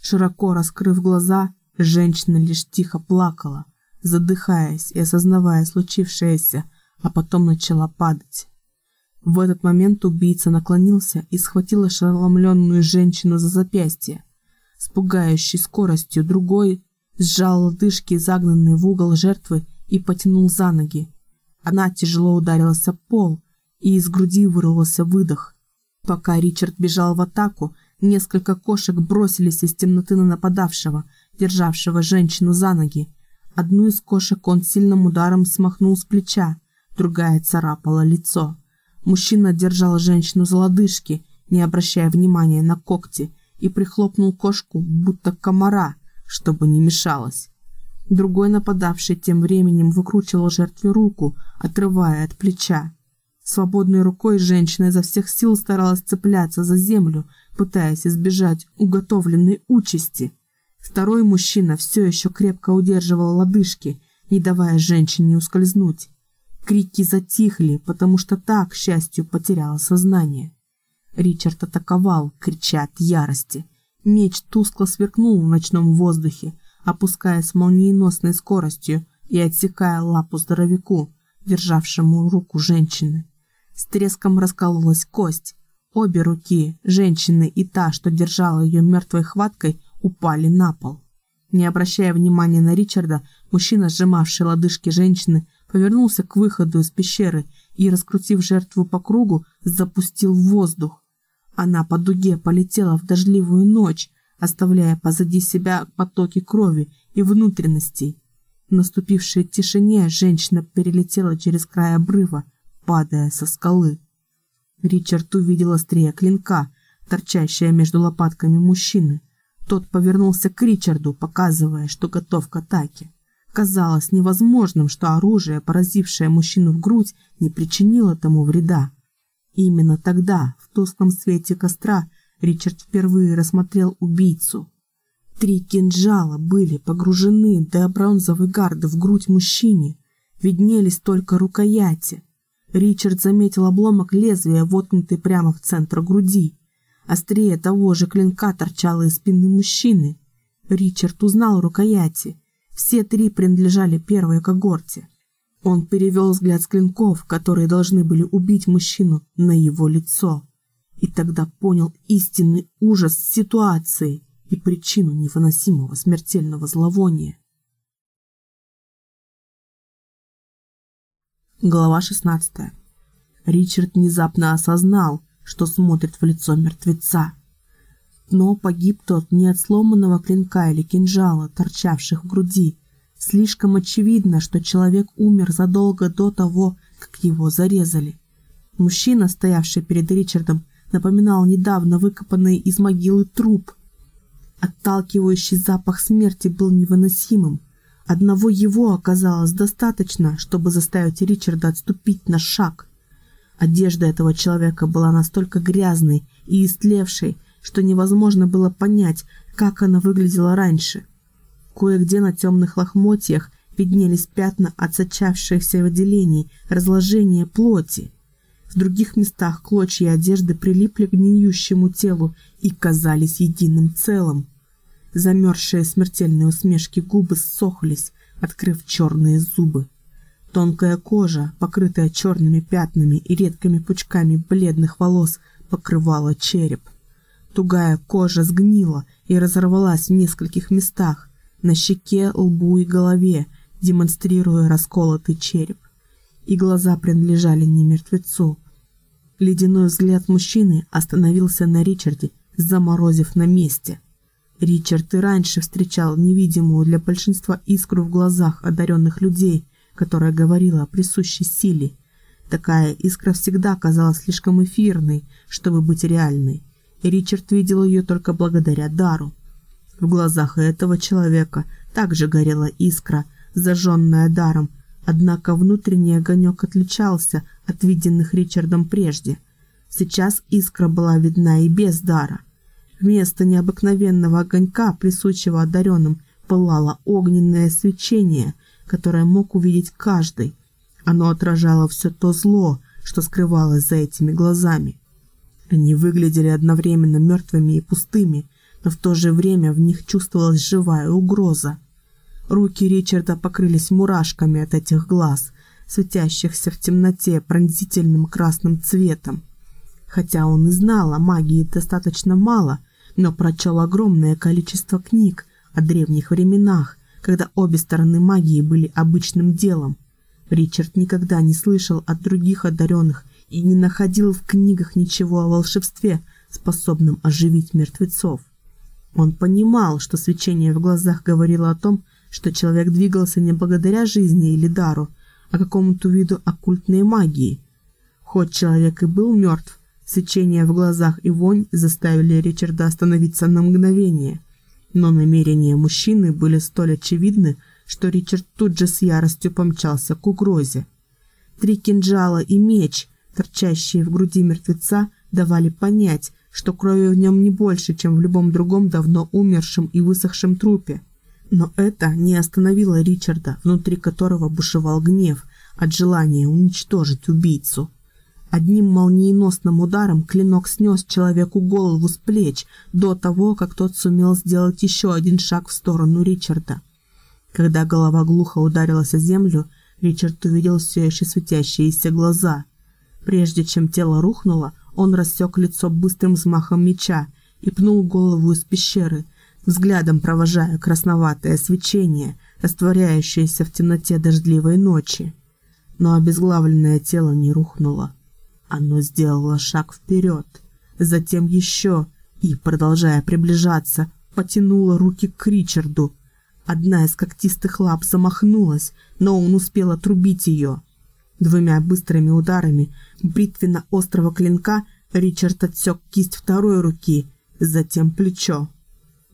Широко раскрыв глаза, женщина лишь тихо плакала, задыхаясь и осознавая случившееся, а потом начала падать. В этот момент убийца наклонился и схватил ошеломленную женщину за запястье. С пугающей скоростью другой сжал лодыжки, загнанные в угол жертвы, и потянул за ноги. Она тяжело ударилась о пол, и из груди вырвался выдох. Пока Ричард бежал в атаку, несколько кошек бросились из темноты на нападавшего, державшего женщину за ноги. Одну из кошек он сильным ударом смахнул с плеча, другая царапала лицо. Мужчина держал женщину за лодыжки, не обращая внимания на когти, и прихлопнул кошку, будто комара, чтобы не мешалась. Другой нападавший тем временем выкручивал жертве руку, отрывая от плеча. Свободной рукой женщина изо всех сил старалась цепляться за землю, пытаясь избежать уготовленной участи. Второй мужчина все еще крепко удерживал лодыжки, не давая женщине ускользнуть. Крики затихли, потому что так, к счастью, потеряла сознание. Ричард атаковал, крича от ярости. Меч тускло сверкнул в ночном воздухе, опускаясь молниеносной скоростью и отсекая лапу здоровяку, державшему руку женщины. С треском раскололась кость. Обе руки, женщины и та, что держала ее мертвой хваткой, упали на пол. Не обращая внимания на Ричарда, мужчина, сжимавший лодыжки женщины, повернулся к выходу из пещеры и, раскрутив жертву по кругу, запустил в воздух. Она по дуге полетела в дождливую ночь, оставляя позади себя потоки крови и внутренностей. В наступившей тишине женщина перелетела через край обрыва, падая со скалы. Ричард увидел острие клинка, торчащее между лопатками мужчины. Тот повернулся к Ричарду, показывая, что готов к атаке. Казалось невозможным, что оружие, поразившее мужчину в грудь, не причинило тому вреда. Именно тогда, в тусклом свете костра, Ричард впервые рассмотрел убийцу. Три кинжала были погружены до бронзовой гарды в грудь мужчине. Виднелись только рукояти. Ричард заметил обломок лезвия, воткнутый прямо в центр груди. Острее того же клинка торчало из спины мужчины. Ричард узнал рукояти. Все три принадлежали первой когорте. Он перевел взгляд с клинков, которые должны были убить мужчину, на его лицо и тогда понял истинный ужас ситуации и причину невыносимого смертельного зловония. Глава 16. Ричард внезапно осознал, что смотрит в лицо мертвеца. Но погиб тот не от сломанного клинка или кинжала, торчавших в груди. Слишком очевидно, что человек умер задолго до того, как его зарезали. Мужчина, стоявший перед Ричардом, напоминал недавно выкопанный из могилы труп. Отталкивающий запах смерти был невыносимым. Одного его оказалось достаточно, чтобы заставить Ричарда отступить на шаг. Одежда этого человека была настолько грязной и истлевшей, что невозможно было понять, как она выглядела раньше. Кое-где на темных лохмотьях виднелись пятна от сочавшихся выделений, разложения плоти. В других местах клочья одежды прилипли к гниющему телу и казались единым целым. Замерзшие смертельные усмешки губы ссохлись, открыв черные зубы. Тонкая кожа, покрытая черными пятнами и редкими пучками бледных волос, покрывала череп. Тугая кожа сгнила и разорвалась в нескольких местах, на щеке, лбу и голове, демонстрируя расколотый череп. И глаза принадлежали не мертвецу. Ледяной взгляд мужчины остановился на Ричарде, заморозив на месте. Ричард и раньше встречал невидимую для большинства искру в глазах одаренных людей, которая говорила о присущей силе. Такая искра всегда казалась слишком эфирной, чтобы быть реальной, и Ричард видел ее только благодаря дару. В глазах этого человека также горела искра, зажженная даром, однако внутренний огонек отличался от виденных Ричардом прежде. Сейчас искра была видна и без дара. Вместо необыкновенного огонька, присущего одаренным, пылало огненное свечение – которое мог увидеть каждый. Оно отражало все то зло, что скрывалось за этими глазами. Они выглядели одновременно мертвыми и пустыми, но в то же время в них чувствовалась живая угроза. Руки Ричарда покрылись мурашками от этих глаз, светящихся в темноте пронзительным красным цветом. Хотя он и знал о магии достаточно мало, но прочел огромное количество книг о древних временах когда обе стороны магии были обычным делом. Ричард никогда не слышал от других одаренных и не находил в книгах ничего о волшебстве, способном оживить мертвецов. Он понимал, что свечение в глазах говорило о том, что человек двигался не благодаря жизни или дару, а какому-то виду оккультной магии. Хоть человек и был мертв, свечение в глазах и вонь заставили Ричарда остановиться на мгновение – но намерения мужчины были столь очевидны, что Ричард тут же с яростью помчался к угрозе. Три кинжала и меч, торчащие в груди мертвеца, давали понять, что крови в нем не больше, чем в любом другом давно умершем и высохшем трупе. Но это не остановило Ричарда, внутри которого бушевал гнев от желания уничтожить убийцу. Одним молниеносным ударом клинок снес человеку голову с плеч до того, как тот сумел сделать еще один шаг в сторону Ричарда. Когда голова глухо ударилась о землю, Ричард увидел все еще светящиеся глаза. Прежде чем тело рухнуло, он рассек лицо быстрым взмахом меча и пнул голову из пещеры, взглядом провожая красноватое свечение, растворяющееся в темноте дождливой ночи. Но обезглавленное тело не рухнуло. Оно сделало шаг вперед, затем еще и, продолжая приближаться, потянуло руки к Ричарду. Одна из когтистых лап замахнулась, но он успел отрубить ее. Двумя быстрыми ударами бритвенно-острого клинка Ричард отсек кисть второй руки, затем плечо.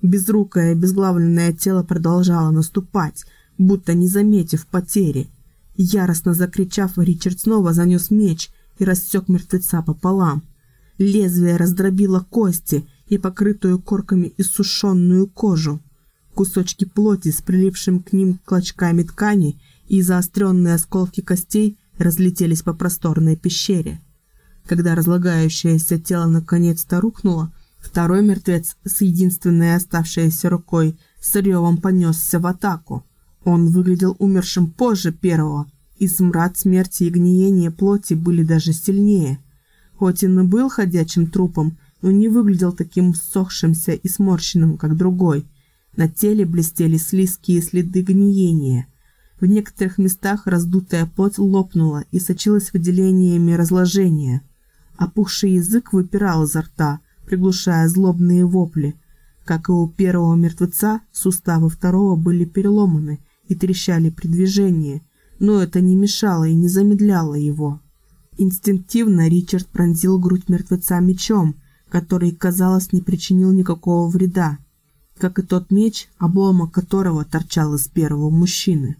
Безрукое безглавленное тело продолжало наступать, будто не заметив потери. Яростно закричав, Ричард снова занес меч и рассек мертвеца пополам. Лезвие раздробило кости и покрытую корками иссушенную кожу. Кусочки плоти с прилипшим к ним клочками ткани и заостренные осколки костей разлетелись по просторной пещере. Когда разлагающееся тело наконец-то рухнуло, второй мертвец с единственной оставшейся рукой с ревом понесся в атаку. Он выглядел умершим позже первого, и смрад смерти и гниения плоти были даже сильнее. Хоть и был ходячим трупом, но не выглядел таким ссохшимся и сморщенным, как другой. На теле блестели слизкие следы гниения. В некоторых местах раздутая плоть лопнула и сочилась выделениями разложения. Опухший язык выпирал изо рта, приглушая злобные вопли. Как и у первого мертвеца, суставы второго были переломаны и трещали при движении – но это не мешало и не замедляло его. Инстинктивно Ричард пронзил грудь мертвеца мечом, который, казалось, не причинил никакого вреда, как и тот меч, обломок которого торчал из первого мужчины.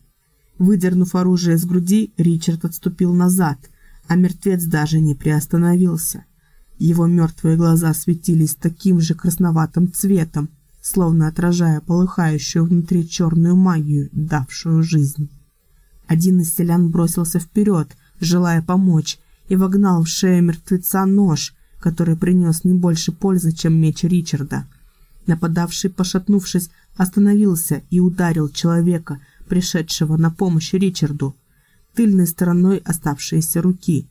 Выдернув оружие с груди, Ричард отступил назад, а мертвец даже не приостановился. Его мертвые глаза светились таким же красноватым цветом, словно отражая полыхающую внутри черную магию, давшую жизнь. Один из селян бросился вперед, желая помочь, и вогнал в шею мертвеца нож, который принес не больше пользы, чем меч Ричарда. Нападавший, пошатнувшись, остановился и ударил человека, пришедшего на помощь Ричарду, тыльной стороной оставшейся руки.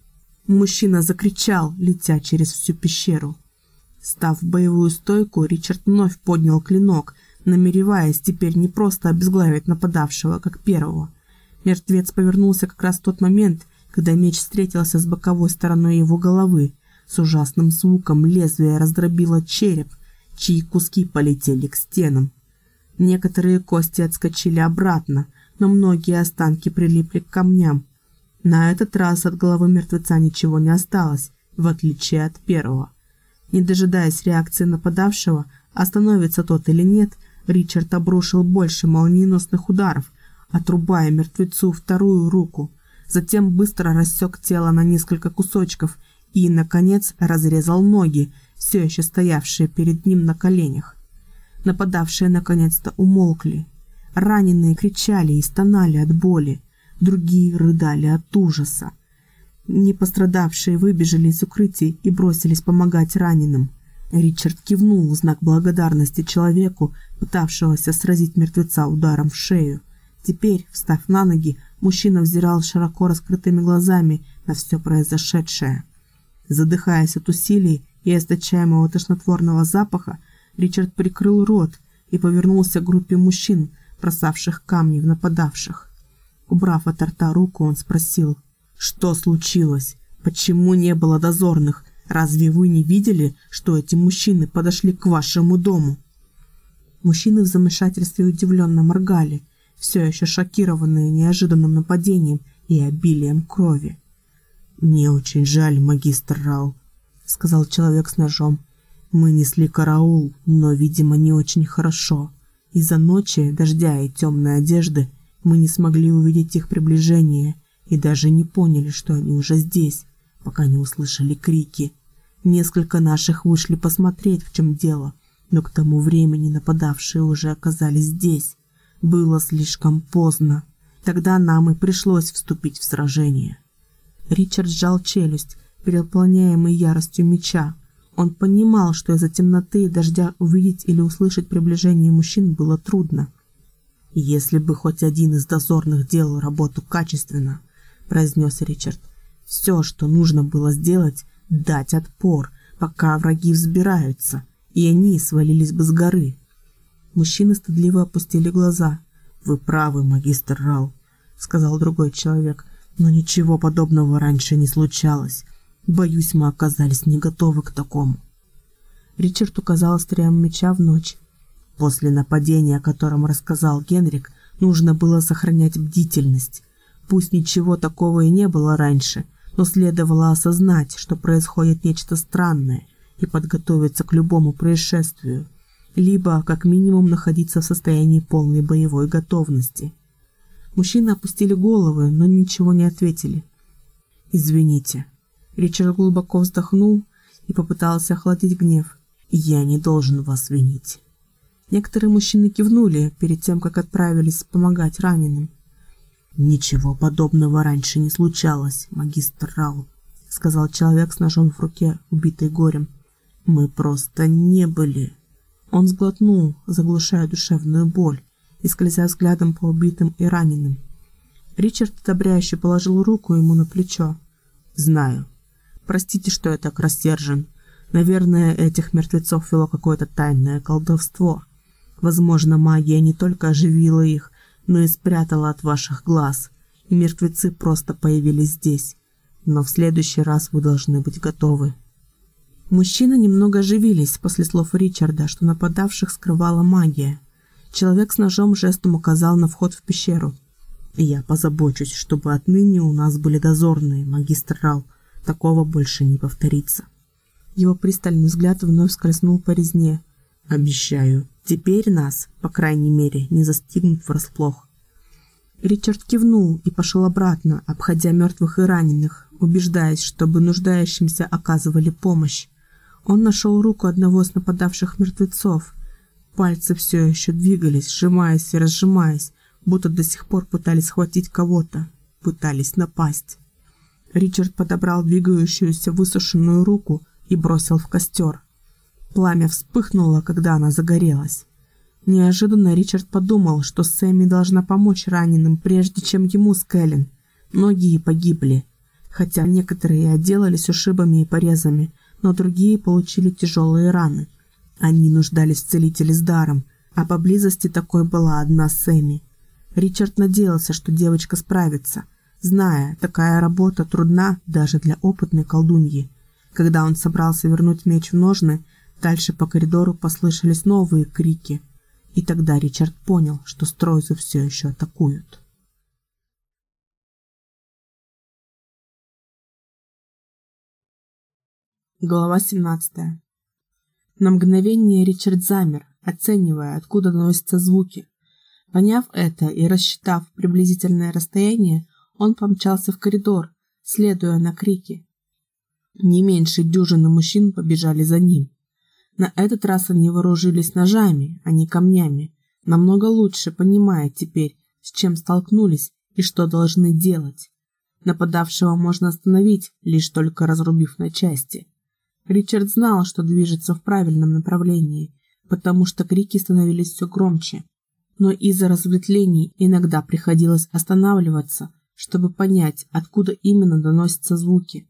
Мужчина закричал, летя через всю пещеру. Став в боевую стойку, Ричард вновь поднял клинок, намереваясь теперь не просто обезглавить нападавшего, как первого. Мертвец повернулся как раз в тот момент, когда меч встретился с боковой стороной его головы. С ужасным звуком лезвие раздробило череп, чьи куски полетели к стенам. Некоторые кости отскочили обратно, но многие останки прилипли к камням. На этот раз от головы мертвеца ничего не осталось, в отличие от первого. Не дожидаясь реакции нападавшего, остановится тот или нет, Ричард обрушил больше молниеносных ударов, отрубая мертвецу вторую руку. Затем быстро рассек тело на несколько кусочков и, наконец, разрезал ноги, все еще стоявшие перед ним на коленях. Нападавшие наконец-то умолкли. Раненые кричали и стонали от боли, другие рыдали от ужаса. Не пострадавшие выбежали из укрытий и бросились помогать раненым. Ричард кивнул в знак благодарности человеку, пытавшегося сразить мертвеца ударом в шею. Теперь, встав на ноги, мужчина взирал широко раскрытыми глазами на все произошедшее. Задыхаясь от усилий и источаемого тошнотворного запаха, Ричард прикрыл рот и повернулся к группе мужчин, бросавших камни в нападавших. Убрав от рта руку, он спросил – что случилось? Почему не было дозорных? Разве вы не видели, что эти мужчины подошли к вашему дому? Мужчины в замешательстве удивленно моргали, все еще шокированные неожиданным нападением и обилием крови. «Мне очень жаль, магистр Рау», — сказал человек с ножом. «Мы несли караул, но, видимо, не очень хорошо. Из-за ночи, дождя и темной одежды мы не смогли увидеть их приближение и даже не поняли, что они уже здесь, пока не услышали крики. Несколько наших вышли посмотреть, в чем дело, но к тому времени нападавшие уже оказались здесь. Было слишком поздно. Тогда нам и пришлось вступить в сражение. Ричард сжал челюсть, переполняемый яростью меча. Он понимал, что из-за темноты и дождя увидеть или услышать приближение мужчин было трудно. Если бы хоть один из дозорных делал работу качественно – произнес Ричард. «Все, что нужно было сделать, дать отпор, пока враги взбираются, и они свалились бы с горы». Мужчины стыдливо опустили глаза. «Вы правы, магистр Рал», — сказал другой человек, «но ничего подобного раньше не случалось. Боюсь, мы оказались не готовы к такому». Ричард указал острием меча в ночь. После нападения, о котором рассказал Генрик, нужно было сохранять бдительность. Пусть ничего такого и не было раньше, но следовало осознать, что происходит нечто странное, и подготовиться к любому происшествию, либо, как минимум, находиться в состоянии полной боевой готовности. Мужчины опустили головы, но ничего не ответили. «Извините». Ричард глубоко вздохнул и попытался охладить гнев. «Я не должен вас винить». Некоторые мужчины кивнули перед тем, как отправились помогать раненым. «Ничего подобного раньше не случалось, магистр Рау», — сказал человек с ножом в руке, убитый горем. «Мы просто не были». Он сглотнул, заглушая душевную боль и скользя взглядом по убитым и раненым. Ричард одобряюще положил руку ему на плечо. «Знаю. Простите, что я так рассержен. Наверное, этих мертвецов вело какое-то тайное колдовство. Возможно, магия не только оживила их, но и спрятала от ваших глаз, и мертвецы просто появились здесь. Но в следующий раз вы должны быть готовы. Мужчины немного оживились после слов Ричарда, что нападавших скрывала магия. Человек с ножом жестом указал на вход в пещеру. «Я позабочусь, чтобы отныне у нас были дозорные, магистр Рал. Такого больше не повторится. Его пристальный взгляд вновь скользнул по резне. Обещаю, теперь нас, по крайней мере, не застигнут врасплох. Ричард кивнул и пошел обратно, обходя мертвых и раненых, убеждаясь, чтобы нуждающимся оказывали помощь. Он нашел руку одного из нападавших мертвецов. Пальцы все еще двигались, сжимаясь и разжимаясь, будто до сих пор пытались схватить кого-то, пытались напасть. Ричард подобрал двигающуюся высушенную руку и бросил в костер. Пламя вспыхнуло, когда она загорелась. Неожиданно Ричард подумал, что Сэмми должна помочь раненым, прежде чем ему с Кэлен. Многие погибли, хотя некоторые отделались ушибами и порезами, но другие получили тяжелые раны. Они нуждались в целителе с даром, а поблизости такой была одна Сэмми. Ричард надеялся, что девочка справится, зная, такая работа трудна даже для опытной колдуньи. Когда он собрался вернуть меч в ножны, дальше по коридору послышались новые крики – и тогда Ричард понял, что Стройзу все еще атакуют. Глава 17. На мгновение Ричард замер, оценивая, откуда доносятся звуки. Поняв это и рассчитав приблизительное расстояние, он помчался в коридор, следуя на крики. Не меньше дюжины мужчин побежали за ним. На этот раз они вооружились ножами, а не камнями, намного лучше понимая теперь, с чем столкнулись и что должны делать. Нападавшего можно остановить, лишь только разрубив на части. Ричард знал, что движется в правильном направлении, потому что крики становились все громче. Но из-за разветвлений иногда приходилось останавливаться, чтобы понять, откуда именно доносятся звуки.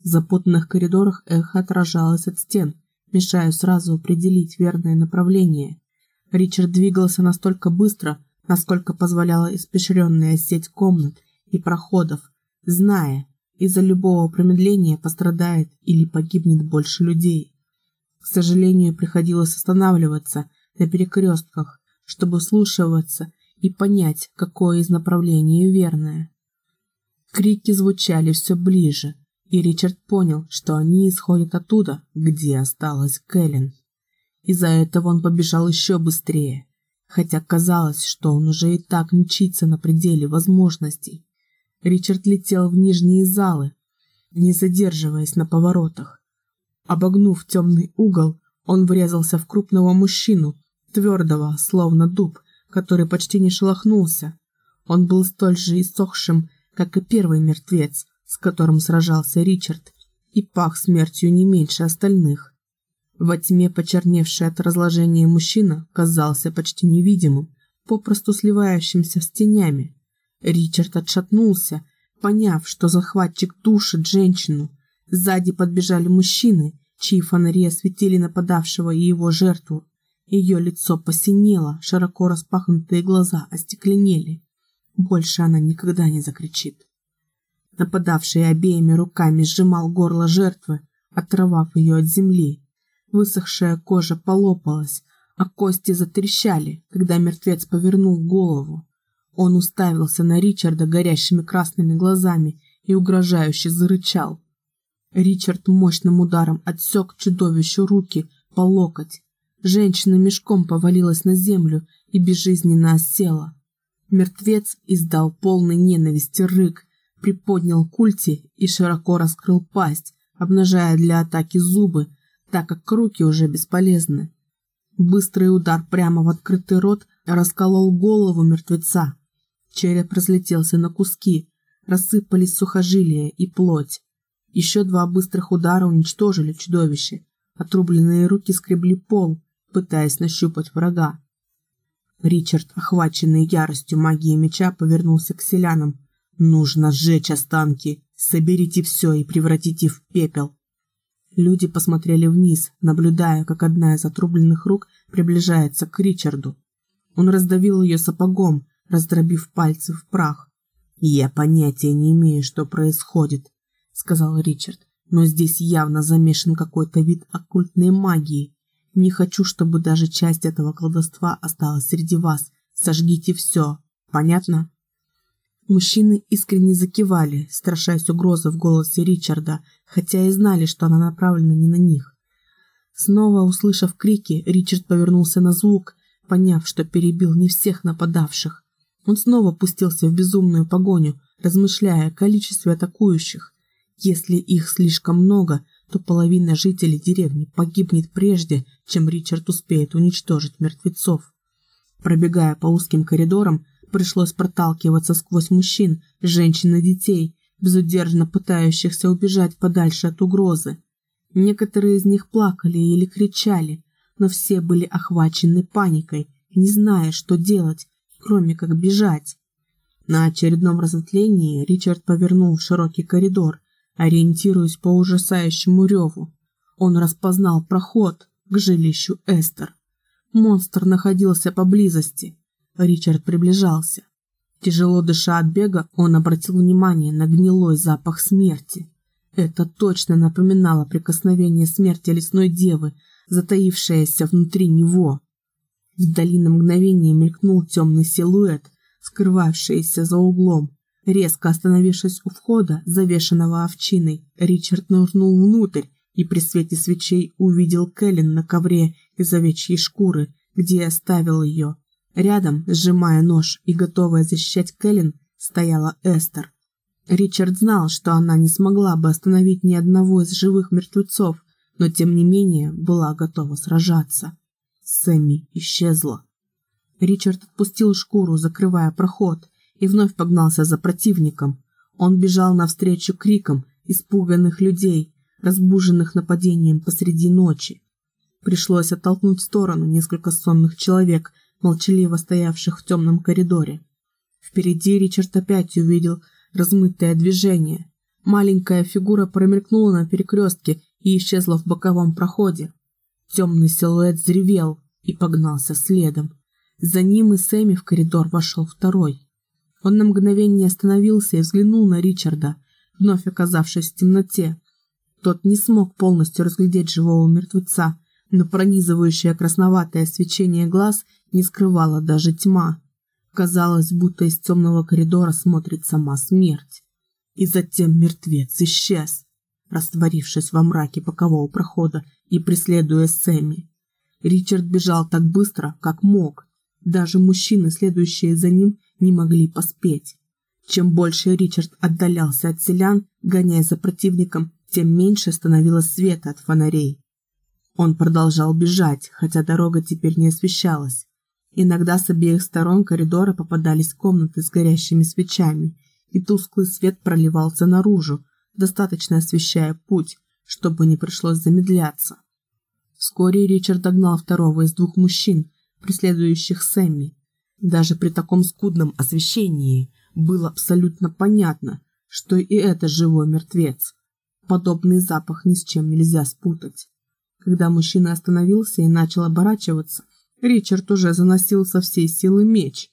В запутанных коридорах эхо отражалось от стен – мешая сразу определить верное направление. Ричард двигался настолько быстро, насколько позволяла испещренная сеть комнат и проходов, зная, из-за любого промедления пострадает или погибнет больше людей. К сожалению, приходилось останавливаться на перекрестках, чтобы слушаться и понять, какое из направлений верное. Крики звучали все ближе, и Ричард понял, что они исходят оттуда, где осталась Кэлен. Из-за этого он побежал еще быстрее, хотя казалось, что он уже и так мчится на пределе возможностей. Ричард летел в нижние залы, не задерживаясь на поворотах. Обогнув темный угол, он врезался в крупного мужчину, твердого, словно дуб, который почти не шелохнулся. Он был столь же иссохшим, как и первый мертвец, с которым сражался Ричард, и пах смертью не меньше остальных. Во тьме почерневший от разложения мужчина казался почти невидимым, попросту сливающимся с тенями. Ричард отшатнулся, поняв, что захватчик душит женщину. Сзади подбежали мужчины, чьи фонари осветили нападавшего и его жертву. Ее лицо посинело, широко распахнутые глаза остекленели. Больше она никогда не закричит. Нападавший обеими руками сжимал горло жертвы, оторвав ее от земли. Высохшая кожа полопалась, а кости затрещали, когда мертвец повернул голову. Он уставился на Ричарда горящими красными глазами и угрожающе зарычал. Ричард мощным ударом отсек чудовищу руки по локоть. Женщина мешком повалилась на землю и безжизненно осела. Мертвец издал полный ненависти рык приподнял культи и широко раскрыл пасть, обнажая для атаки зубы, так как руки уже бесполезны. Быстрый удар прямо в открытый рот расколол голову мертвеца. Череп разлетелся на куски, рассыпались сухожилия и плоть. Еще два быстрых удара уничтожили чудовище. Отрубленные руки скребли пол, пытаясь нащупать врага. Ричард, охваченный яростью магии меча, повернулся к селянам, Нужно сжечь останки, соберите все и превратите в пепел. Люди посмотрели вниз, наблюдая, как одна из отрубленных рук приближается к Ричарду. Он раздавил ее сапогом, раздробив пальцы в прах. «Я понятия не имею, что происходит», — сказал Ричард, «но здесь явно замешан какой-то вид оккультной магии. Не хочу, чтобы даже часть этого колдовства осталась среди вас. Сожгите все. Понятно?» Мужчины искренне закивали, страшась угрозы в голосе Ричарда, хотя и знали, что она направлена не на них. Снова услышав крики, Ричард повернулся на звук, поняв, что перебил не всех нападавших. Он снова пустился в безумную погоню, размышляя о количестве атакующих. Если их слишком много, то половина жителей деревни погибнет прежде, чем Ричард успеет уничтожить мертвецов. Пробегая по узким коридорам, пришлось проталкиваться сквозь мужчин, женщин и детей, безудержно пытающихся убежать подальше от угрозы. Некоторые из них плакали или кричали, но все были охвачены паникой, не зная, что делать, кроме как бежать. На очередном разветвлении Ричард повернул в широкий коридор, ориентируясь по ужасающему реву. Он распознал проход к жилищу Эстер. Монстр находился поблизости. Ричард приближался. Тяжело дыша от бега, он обратил внимание на гнилой запах смерти. Это точно напоминало прикосновение смерти лесной девы, затаившееся внутри него. Вдали на мгновение мелькнул темный силуэт, скрывавшийся за углом. Резко остановившись у входа, завешенного овчиной, Ричард нырнул внутрь и при свете свечей увидел Кэлен на ковре из овечьей шкуры, где оставил ее. Рядом, сжимая нож и готовая защищать Кэлен, стояла Эстер. Ричард знал, что она не смогла бы остановить ни одного из живых мертвецов, но тем не менее была готова сражаться. Сэмми исчезла. Ричард отпустил шкуру, закрывая проход, и вновь погнался за противником. Он бежал навстречу крикам испуганных людей, разбуженных нападением посреди ночи. Пришлось оттолкнуть в сторону несколько сонных человек, молчаливо стоявших в темном коридоре. Впереди Ричард опять увидел размытое движение. Маленькая фигура промелькнула на перекрестке и исчезла в боковом проходе. Темный силуэт взревел и погнался следом. За ним и Сэмми в коридор вошел второй. Он на мгновение остановился и взглянул на Ричарда, вновь оказавшись в темноте. Тот не смог полностью разглядеть живого мертвеца, но пронизывающее красноватое свечение глаз не скрывала даже тьма. Казалось, будто из темного коридора смотрит сама смерть. И затем мертвец исчез, растворившись во мраке бокового прохода и преследуя Сэмми. Ричард бежал так быстро, как мог. Даже мужчины, следующие за ним, не могли поспеть. Чем больше Ричард отдалялся от селян, гоняя за противником, тем меньше становилось света от фонарей. Он продолжал бежать, хотя дорога теперь не освещалась. Иногда с обеих сторон коридора попадались комнаты с горящими свечами, и тусклый свет проливался наружу, достаточно освещая путь, чтобы не пришлось замедляться. Вскоре Ричард догнал второго из двух мужчин, преследующих Сэмми. Даже при таком скудном освещении было абсолютно понятно, что и это живой мертвец. Подобный запах ни с чем нельзя спутать. Когда мужчина остановился и начал оборачиваться, Ричард уже заносил со всей силы меч.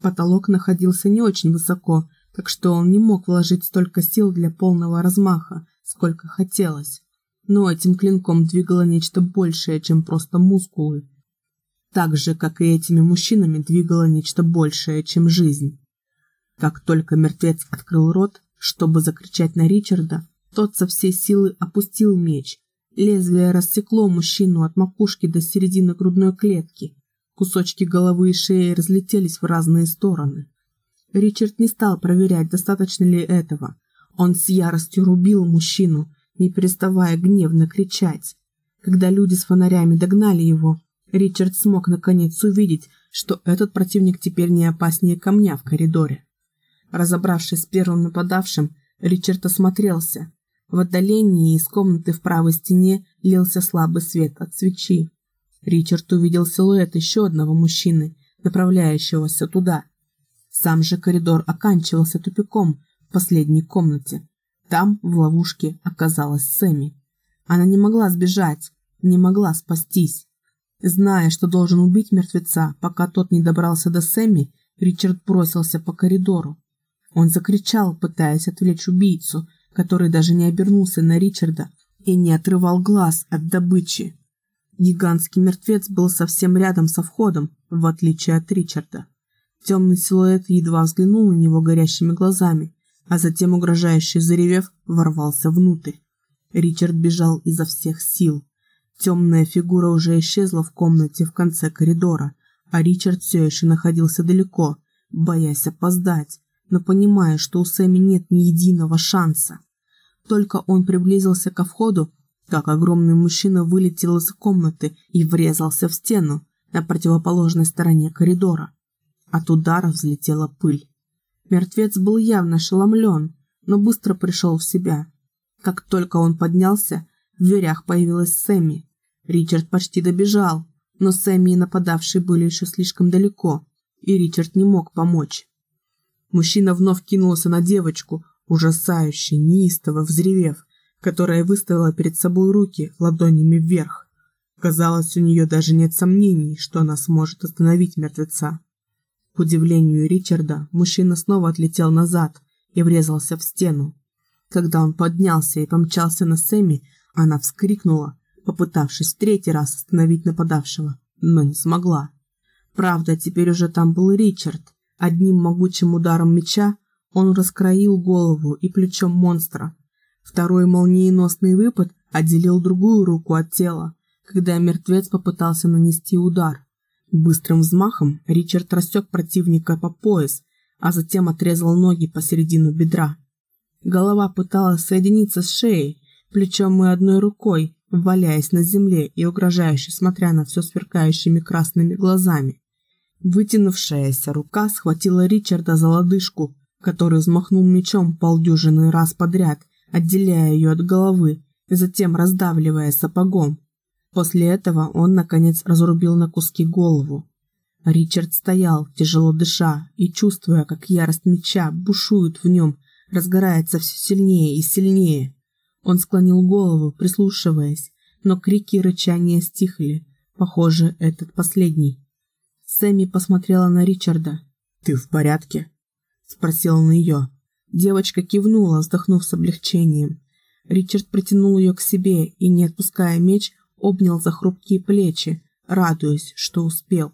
Потолок находился не очень высоко, так что он не мог вложить столько сил для полного размаха, сколько хотелось. Но этим клинком двигало нечто большее, чем просто мускулы. Так же, как и этими мужчинами, двигало нечто большее, чем жизнь. Как только мертвец открыл рот, чтобы закричать на Ричарда, тот со всей силы опустил меч Лезвие рассекло мужчину от макушки до середины грудной клетки. Кусочки головы и шеи разлетелись в разные стороны. Ричард не стал проверять, достаточно ли этого. Он с яростью рубил мужчину, не переставая гневно кричать. Когда люди с фонарями догнали его, Ричард смог наконец увидеть, что этот противник теперь не опаснее камня в коридоре. Разобравшись с первым нападавшим, Ричард осмотрелся. В отдалении из комнаты в правой стене лился слабый свет от свечи. Ричард увидел силуэт еще одного мужчины, направляющегося туда. Сам же коридор оканчивался тупиком в последней комнате. Там, в ловушке, оказалась Сэмми. Она не могла сбежать, не могла спастись. Зная, что должен убить мертвеца, пока тот не добрался до Сэмми, Ричард бросился по коридору. Он закричал, пытаясь отвлечь убийцу, который даже не обернулся на Ричарда и не отрывал глаз от добычи. Гигантский мертвец был совсем рядом со входом, в отличие от Ричарда. Темный силуэт едва взглянул на него горящими глазами, а затем, угрожающе заревев, ворвался внутрь. Ричард бежал изо всех сил. Темная фигура уже исчезла в комнате в конце коридора, а Ричард все еще находился далеко, боясь опоздать, но понимая, что у Сэмми нет ни единого шанса. Только он приблизился ко входу, как огромный мужчина вылетел из комнаты и врезался в стену на противоположной стороне коридора. От удара взлетела пыль. Мертвец был явно ошеломлен, но быстро пришел в себя. Как только он поднялся, в дверях появилась Сэмми. Ричард почти добежал, но Сэмми и нападавшие были еще слишком далеко, и Ричард не мог помочь. Мужчина вновь кинулся на девочку, ужасающе, неистово взревев, которая выставила перед собой руки ладонями вверх. Казалось, у нее даже нет сомнений, что она сможет остановить мертвеца. К удивлению Ричарда, мужчина снова отлетел назад и врезался в стену. Когда он поднялся и помчался на Сэмми, она вскрикнула, попытавшись в третий раз остановить нападавшего, но не смогла. Правда, теперь уже там был Ричард. Одним могучим ударом меча он раскроил голову и плечом монстра. Второй молниеносный выпад отделил другую руку от тела, когда мертвец попытался нанести удар. Быстрым взмахом Ричард рассек противника по пояс, а затем отрезал ноги посередину бедра. Голова пыталась соединиться с шеей, плечом и одной рукой, валяясь на земле и угрожающе смотря на все сверкающими красными глазами. Вытянувшаяся рука схватила Ричарда за лодыжку, который взмахнул мечом полдюжины раз подряд, отделяя ее от головы и затем раздавливая сапогом. После этого он, наконец, разрубил на куски голову. Ричард стоял, тяжело дыша, и чувствуя, как ярость меча бушует в нем, разгорается все сильнее и сильнее. Он склонил голову, прислушиваясь, но крики и рычания стихли. Похоже, этот последний. Сэмми посмотрела на Ричарда. «Ты в порядке?» Спросил он ее. Девочка кивнула, вздохнув с облегчением. Ричард притянул ее к себе и, не отпуская меч, обнял за хрупкие плечи, радуясь, что успел.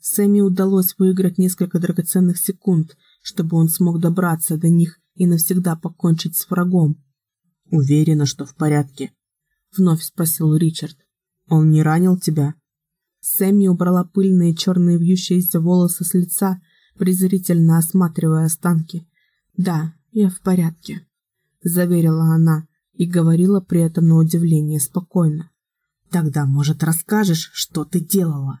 Сэмми удалось выиграть несколько драгоценных секунд, чтобы он смог добраться до них и навсегда покончить с врагом. «Уверена, что в порядке?» — вновь спросил Ричард. «Он не ранил тебя?» Сэмми убрала пыльные черные вьющиеся волосы с лица, презрительно осматривая останки. «Да, я в порядке», — заверила она и говорила при этом на удивление спокойно. «Тогда, может, расскажешь, что ты делала?»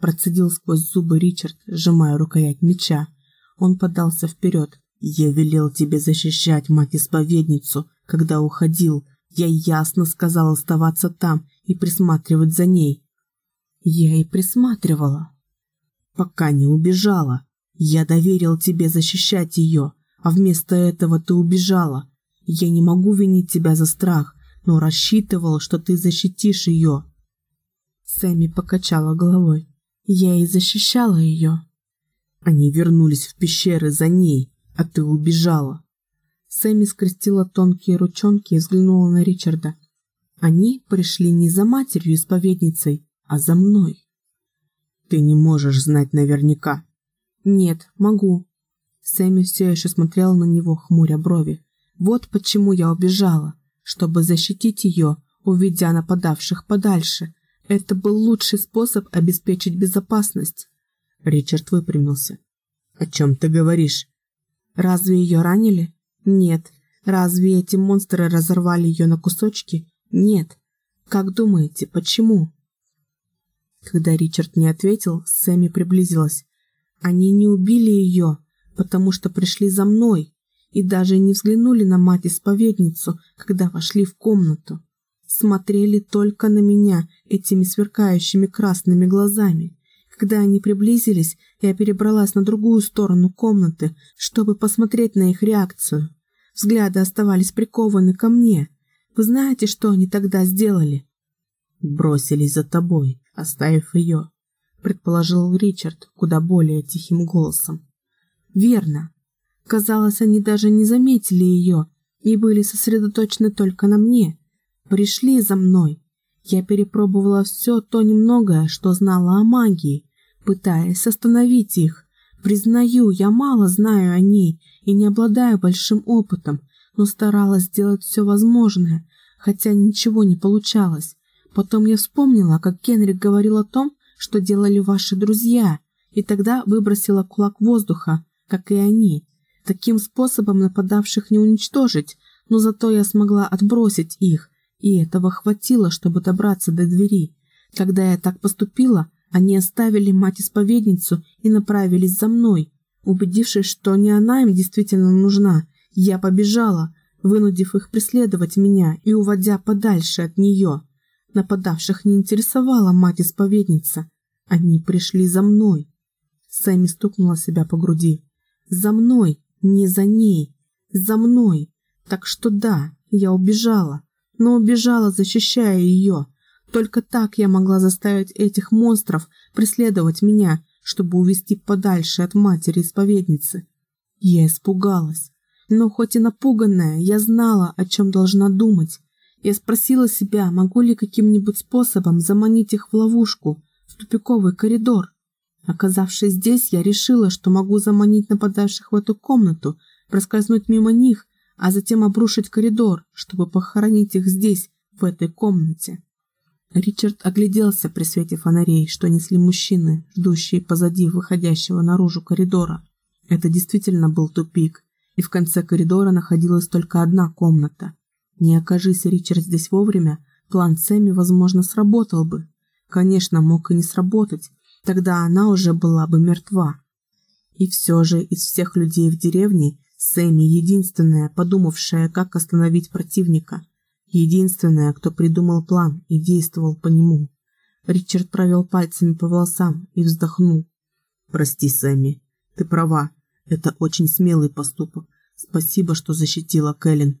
Процедил сквозь зубы Ричард, сжимая рукоять меча. Он подался вперед. «Я велел тебе защищать мать-исповедницу, когда уходил. Я ясно сказал оставаться там и присматривать за ней». «Я и присматривала». «Пока не убежала. Я доверил тебе защищать ее, а вместо этого ты убежала. Я не могу винить тебя за страх, но рассчитывал, что ты защитишь ее». Сэмми покачала головой. «Я и защищала ее». Они вернулись в пещеры за ней, а ты убежала. Сэмми скрестила тонкие ручонки и взглянула на Ричарда. Они пришли не за матерью-исповедницей, а за мной. Ты не можешь знать наверняка. Нет, могу. Сэмми все еще смотрела на него, хмуря брови. Вот почему я убежала чтобы защитить ее, уведя нападавших подальше. Это был лучший способ обеспечить безопасность. Ричард выпрямился. «О чем ты говоришь?» «Разве ее ранили?» «Нет». «Разве эти монстры разорвали ее на кусочки?» «Нет». «Как думаете, почему?» Когда Ричард не ответил, Сэмми приблизилась. «Они не убили ее, потому что пришли за мной и даже не взглянули на мать-исповедницу, когда вошли в комнату. Смотрели только на меня этими сверкающими красными глазами. Когда они приблизились, я перебралась на другую сторону комнаты, чтобы посмотреть на их реакцию. Взгляды оставались прикованы ко мне. Вы знаете, что они тогда сделали? Бросились за тобой, оставив ее, предположил Ричард куда более тихим голосом. Верно. Казалось, они даже не заметили ее и были сосредоточены только на мне. Пришли за мной. Я перепробовала все то немногое, что знала о магии, пытаясь остановить их, Признаю, я мало знаю о ней и не обладаю большим опытом, но старалась сделать все возможное, хотя ничего не получалось. Потом я вспомнила, как Генрик говорил о том, что делали ваши друзья, и тогда выбросила кулак воздуха, как и они. Таким способом нападавших не уничтожить, но зато я смогла отбросить их, и этого хватило, чтобы добраться до двери. Когда я так поступила, они оставили мать-исповедницу и направились за мной. Убедившись, что не она им действительно нужна, я побежала, вынудив их преследовать меня и уводя подальше от нее. Нападавших не интересовала мать-исповедница. Они пришли за мной. Сэмми стукнула себя по груди. За мной, не за ней. За мной. Так что да, я убежала, но убежала, защищая ее. Только так я могла заставить этих монстров преследовать меня, чтобы увести подальше от матери-исповедницы. Я испугалась. Но хоть и напуганная, я знала, о чем должна думать. Я спросила себя, могу ли каким-нибудь способом заманить их в ловушку, в тупиковый коридор. Оказавшись здесь, я решила, что могу заманить нападавших в эту комнату, проскользнуть мимо них, а затем обрушить коридор, чтобы похоронить их здесь, в этой комнате. Ричард огляделся при свете фонарей, что несли мужчины, ждущие позади выходящего наружу коридора. Это действительно был тупик, и в конце коридора находилась только одна комната. Не окажись Ричард здесь вовремя, план Сэмми, возможно, сработал бы. Конечно, мог и не сработать, тогда она уже была бы мертва. И все же из всех людей в деревне Сэмми единственная, подумавшая, как остановить противника. Единственная, кто придумал план и действовал по нему. Ричард провел пальцами по волосам и вздохнул. «Прости, Сэмми, ты права. Это очень смелый поступок. Спасибо, что защитила Кэлен.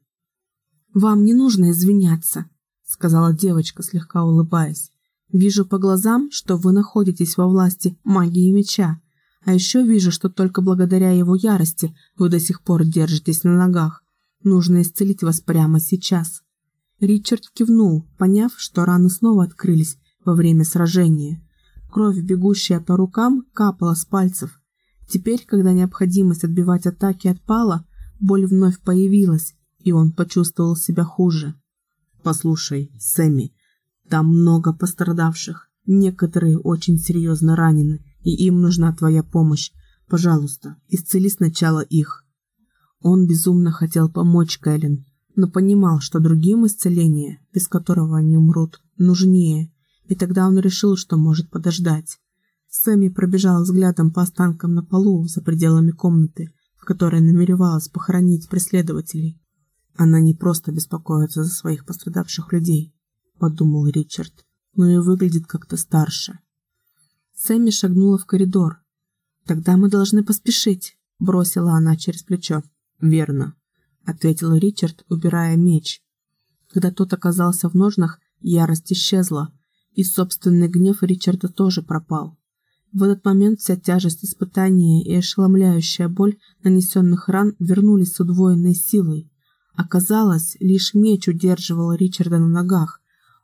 «Вам не нужно извиняться», — сказала девочка, слегка улыбаясь. «Вижу по глазам, что вы находитесь во власти магии меча, а еще вижу, что только благодаря его ярости вы до сих пор держитесь на ногах. Нужно исцелить вас прямо сейчас». Ричард кивнул, поняв, что раны снова открылись во время сражения. Кровь, бегущая по рукам, капала с пальцев, Теперь, когда необходимость отбивать атаки отпала, боль вновь появилась, и он почувствовал себя хуже. «Послушай, Сэмми, там много пострадавших. Некоторые очень серьезно ранены, и им нужна твоя помощь. Пожалуйста, исцели сначала их». Он безумно хотел помочь Кэлен, но понимал, что другим исцеление, без которого они умрут, нужнее, и тогда он решил, что может подождать. Сэмми пробежала взглядом по останкам на полу за пределами комнаты, в которой намеревалась похоронить преследователей. Она не просто беспокоится за своих пострадавших людей, подумал Ричард, но и выглядит как-то старше. Сэмми шагнула в коридор. «Тогда мы должны поспешить», — бросила она через плечо. «Верно», — ответил Ричард, убирая меч. Когда тот оказался в ножнах, ярость исчезла, и собственный гнев Ричарда тоже пропал. В этот момент вся тяжесть испытания и ошеломляющая боль нанесенных ран вернулись с удвоенной силой. Оказалось, лишь меч удерживал Ричарда на ногах.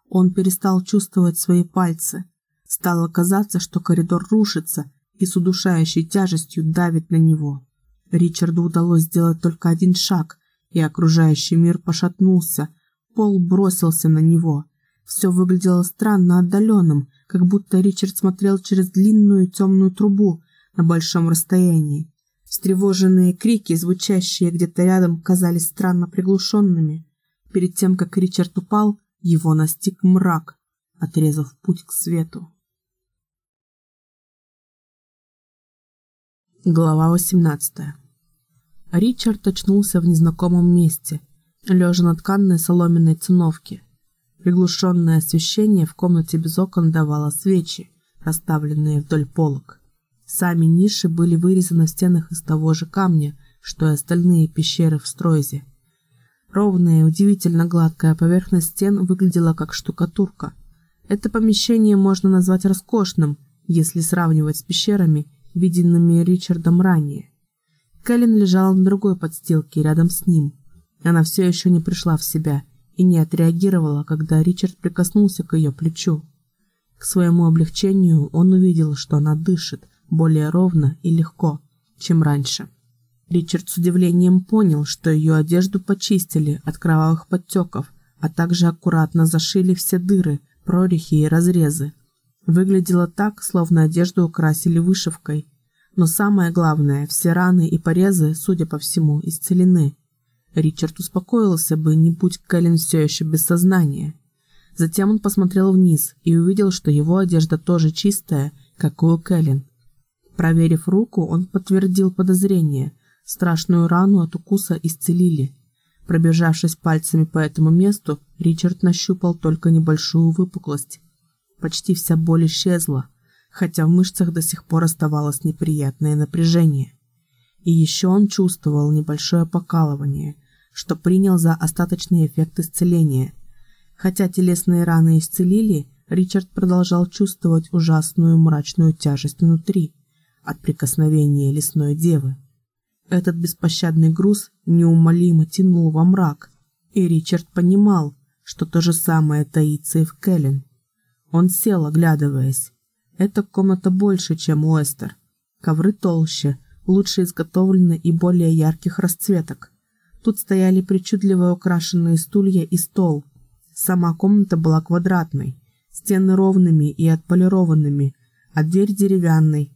Он перестал чувствовать свои пальцы. Стало казаться, что коридор рушится и с удушающей тяжестью давит на него. Ричарду удалось сделать только один шаг, и окружающий мир пошатнулся. Пол бросился на него. Все выглядело странно отдаленным, как будто Ричард смотрел через длинную темную трубу на большом расстоянии. Встревоженные крики, звучащие где-то рядом, казались странно приглушенными. Перед тем, как Ричард упал, его настиг мрак, отрезав путь к свету. Глава 18 Ричард очнулся в незнакомом месте, лежа на тканной соломенной циновке. Приглушенное освещение в комнате без окон давало свечи, расставленные вдоль полок. Сами ниши были вырезаны в стенах из того же камня, что и остальные пещеры в Стройзе. Ровная, удивительно гладкая поверхность стен выглядела как штукатурка. Это помещение можно назвать роскошным, если сравнивать с пещерами, виденными Ричардом ранее. Кэлен лежала на другой подстилке рядом с ним. Она все еще не пришла в себя и не отреагировала, когда Ричард прикоснулся к ее плечу. К своему облегчению он увидел, что она дышит более ровно и легко, чем раньше. Ричард с удивлением понял, что ее одежду почистили от кровавых подтеков, а также аккуратно зашили все дыры, прорехи и разрезы. Выглядело так, словно одежду украсили вышивкой. Но самое главное, все раны и порезы, судя по всему, исцелены. Ричард успокоился бы, не будь Кэлен все еще без сознания. Затем он посмотрел вниз и увидел, что его одежда тоже чистая, как у Кэлен. Проверив руку, он подтвердил подозрение. Страшную рану от укуса исцелили. Пробежавшись пальцами по этому месту, Ричард нащупал только небольшую выпуклость. Почти вся боль исчезла, хотя в мышцах до сих пор оставалось неприятное напряжение. И еще он чувствовал небольшое покалывание, что принял за остаточный эффект исцеления. Хотя телесные раны исцелили, Ричард продолжал чувствовать ужасную мрачную тяжесть внутри от прикосновения лесной девы. Этот беспощадный груз неумолимо тянул во мрак, и Ричард понимал, что то же самое таится и в Кэлен. Он сел, оглядываясь. Эта комната больше, чем Уэстер. Ковры толще, лучше изготовлены и более ярких расцветок. Тут стояли причудливо украшенные стулья и стол. Сама комната была квадратной, стены ровными и отполированными, а дверь деревянной.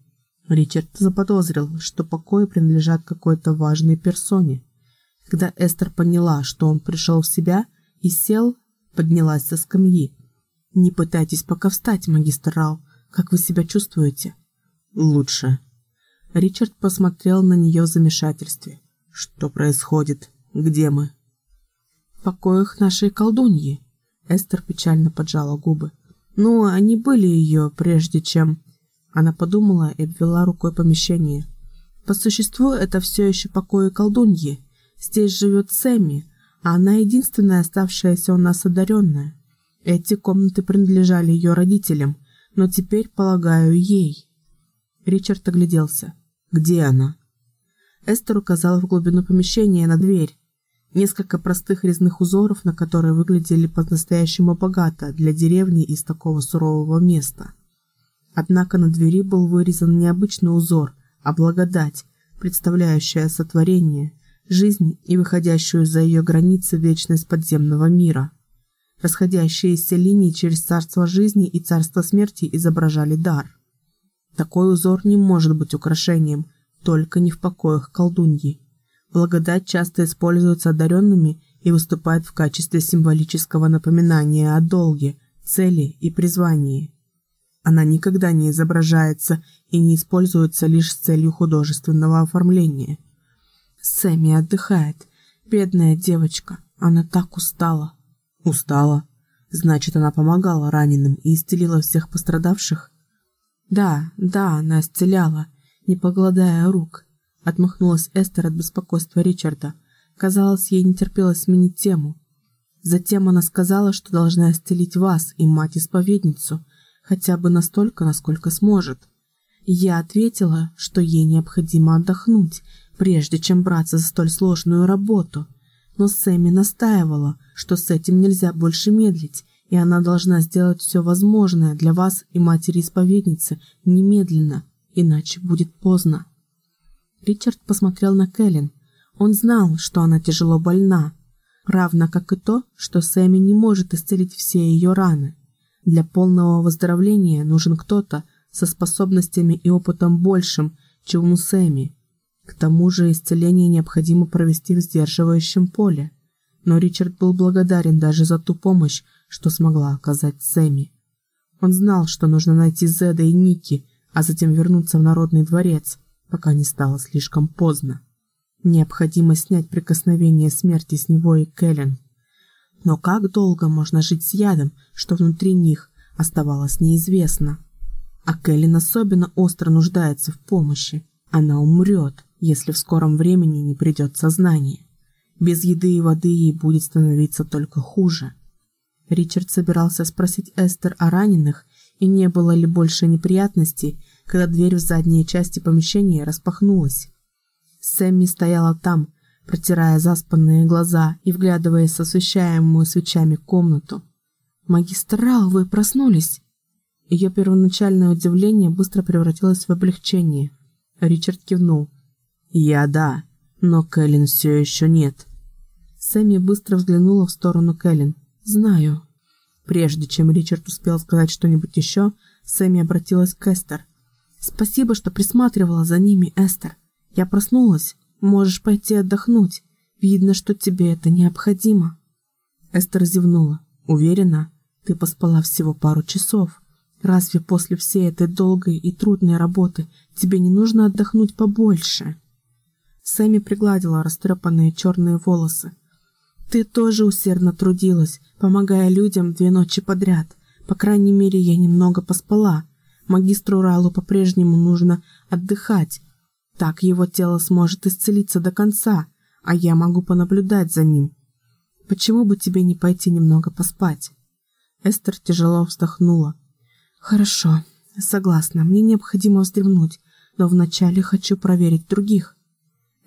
Ричард заподозрил, что покои принадлежат какой-то важной персоне. Когда Эстер поняла, что он пришел в себя и сел, поднялась со скамьи. «Не пытайтесь пока встать, магистр Рау. Как вы себя чувствуете?» «Лучше». Ричард посмотрел на нее в замешательстве. «Что происходит? Где мы?» «В покоях нашей колдуньи». Эстер печально поджала губы. «Ну, они были ее, прежде чем...» Она подумала и обвела рукой помещение. «По существу это все еще покои колдуньи. Здесь живет Сэмми, а она единственная оставшаяся у нас одаренная. Эти комнаты принадлежали ее родителям, но теперь, полагаю, ей». Ричард огляделся. «Где она?» Эстер указала в глубину помещения на дверь. Несколько простых резных узоров, на которые выглядели по-настоящему богато для деревни из такого сурового места. Однако на двери был вырезан не обычный узор, а благодать, представляющая сотворение, жизнь и выходящую за ее границы вечность подземного мира. Расходящиеся линии через царство жизни и царство смерти изображали дар. Такой узор не может быть украшением, только не в покоях колдуньи. Благодать часто используется одаренными и выступает в качестве символического напоминания о долге, цели и призвании. Она никогда не изображается и не используется лишь с целью художественного оформления. Сэмми отдыхает. Бедная девочка. Она так устала. Устала? Значит, она помогала раненым и исцелила всех пострадавших? Да, да, она исцеляла, не погладая рук. Отмахнулась Эстер от беспокойства Ричарда. Казалось, ей не терпелось сменить тему. Затем она сказала, что должна исцелить вас и мать-исповедницу, хотя бы настолько, насколько сможет. Я ответила, что ей необходимо отдохнуть, прежде чем браться за столь сложную работу. Но Сэмми настаивала, что с этим нельзя больше медлить, и она должна сделать все возможное для вас и матери-исповедницы немедленно, иначе будет поздно. Ричард посмотрел на Кэлен. Он знал, что она тяжело больна, равно как и то, что Сэмми не может исцелить все ее раны. Для полного выздоровления нужен кто-то со способностями и опытом большим, чем у Сэмми. К тому же исцеление необходимо провести в сдерживающем поле. Но Ричард был благодарен даже за ту помощь, что смогла оказать Сэмми. Он знал, что нужно найти Зеда и Ники, а затем вернуться в Народный дворец, пока не стало слишком поздно. Необходимо снять прикосновение смерти с него и Кэлен. Но как долго можно жить с ядом, что внутри них, оставалось неизвестно. А Кэлен особенно остро нуждается в помощи. Она умрет, если в скором времени не придет сознание. Без еды и воды ей будет становиться только хуже. Ричард собирался спросить Эстер о раненых и не было ли больше неприятностей, когда дверь в задней части помещения распахнулась. Сэмми стояла там, протирая заспанные глаза и вглядываясь в освещаемую свечами комнату. «Магистрал, вы проснулись!» Ее первоначальное удивление быстро превратилось в облегчение. Ричард кивнул. «Я да, но Кэлен все еще нет». Сэмми быстро взглянула в сторону Кэлен. «Знаю». Прежде чем Ричард успел сказать что-нибудь еще, Сэмми обратилась к Эстер. «Спасибо, что присматривала за ними, Эстер. Я проснулась. Можешь пойти отдохнуть. Видно, что тебе это необходимо». Эстер зевнула. «Уверена, ты поспала всего пару часов. Разве после всей этой долгой и трудной работы тебе не нужно отдохнуть побольше?» Сэмми пригладила растрепанные черные волосы. «Ты тоже усердно трудилась, помогая людям две ночи подряд. По крайней мере, я немного поспала. Магистру Ралу по-прежнему нужно отдыхать. Так его тело сможет исцелиться до конца, а я могу понаблюдать за ним. Почему бы тебе не пойти немного поспать?» Эстер тяжело вздохнула. «Хорошо, согласна, мне необходимо вздремнуть, но вначале хочу проверить других».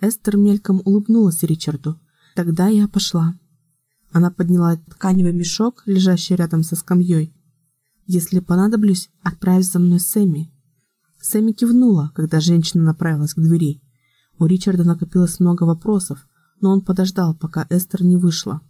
Эстер мельком улыбнулась Ричарду. «Тогда я пошла». Она подняла тканевый мешок, лежащий рядом со скамьей. «Если понадоблюсь, отправь за мной Сэмми». Сэмми кивнула, когда женщина направилась к двери. У Ричарда накопилось много вопросов, но он подождал, пока Эстер не вышла.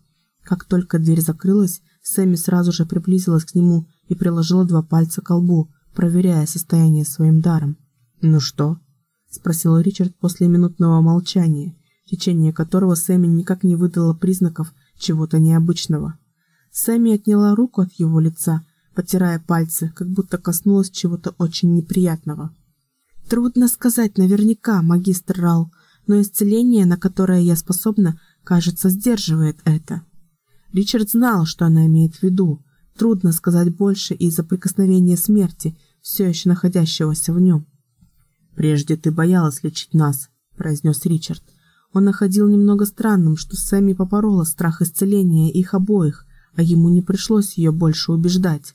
Как только дверь закрылась, Сэмми сразу же приблизилась к нему и приложила два пальца к лбу, проверяя состояние своим даром. «Ну что?» – спросил Ричард после минутного молчания, в течение которого Сэмми никак не выдала признаков чего-то необычного. Сэмми отняла руку от его лица, потирая пальцы, как будто коснулась чего-то очень неприятного. «Трудно сказать наверняка, магистр Рал, но исцеление, на которое я способна, кажется, сдерживает это». Ричард знал, что она имеет в виду. Трудно сказать больше из-за прикосновения смерти, все еще находящегося в нем. «Прежде ты боялась лечить нас», – произнес Ричард. Он находил немного странным, что Сэмми попорола страх исцеления их обоих, а ему не пришлось ее больше убеждать.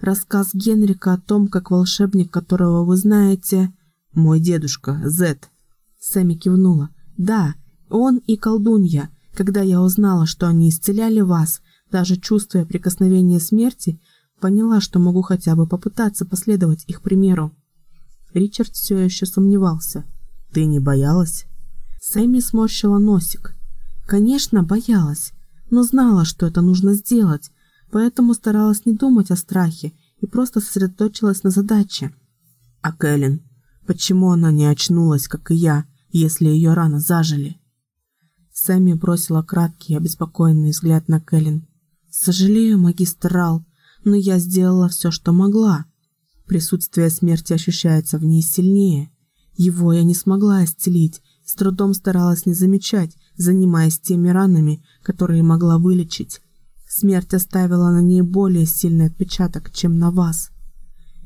Рассказ Генрика о том, как волшебник, которого вы знаете... «Мой дедушка, Зет». Сэмми кивнула. «Да, он и колдунья. Когда я узнала, что они исцеляли вас, даже чувствуя прикосновение смерти, поняла, что могу хотя бы попытаться последовать их примеру. Ричард все еще сомневался. «Ты не боялась?» Сэмми сморщила носик. «Конечно, боялась, но знала, что это нужно сделать, поэтому старалась не думать о страхе и просто сосредоточилась на задаче». «А Кэлен? Почему она не очнулась, как и я, если ее раны зажили?» Сэмми бросила краткий, обеспокоенный взгляд на Кэлен. «Сожалею, магистр Рал, но я сделала все, что могла. Присутствие смерти ощущается в ней сильнее. Его я не смогла исцелить, с трудом старалась не замечать, занимаясь теми ранами, которые могла вылечить. Смерть оставила на ней более сильный отпечаток, чем на вас».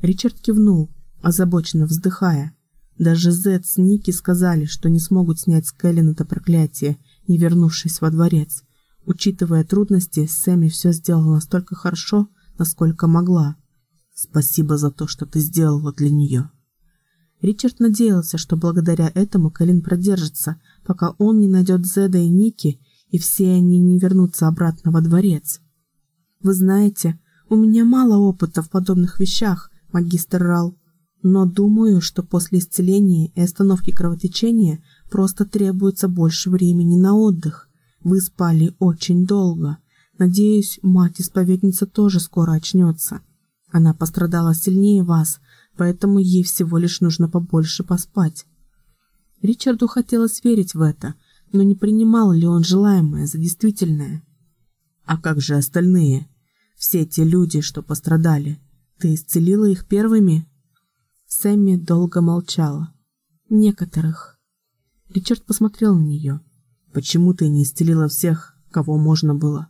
Ричард кивнул, озабоченно вздыхая. Даже Зет с Ники сказали, что не смогут снять с Кэлен это проклятие, не вернувшись во дворец. Учитывая трудности, Сэмми все сделала настолько хорошо, насколько могла. Спасибо за то, что ты сделала для нее. Ричард надеялся, что благодаря этому Кэлен продержится, пока он не найдет Зеда и Ники, и все они не вернутся обратно во дворец. Вы знаете, у меня мало опыта в подобных вещах, магистр Рал, но думаю, что после исцеления и остановки кровотечения Просто требуется больше времени на отдых. Вы спали очень долго. Надеюсь, мать-исповедница тоже скоро очнется. Она пострадала сильнее вас, поэтому ей всего лишь нужно побольше поспать. Ричарду хотелось верить в это, но не принимал ли он желаемое за действительное. А как же остальные? Все те люди, что пострадали. Ты исцелила их первыми? Сэмми долго молчала. Некоторых. Ричард посмотрел на нее. «Почему ты не исцелила всех, кого можно было?»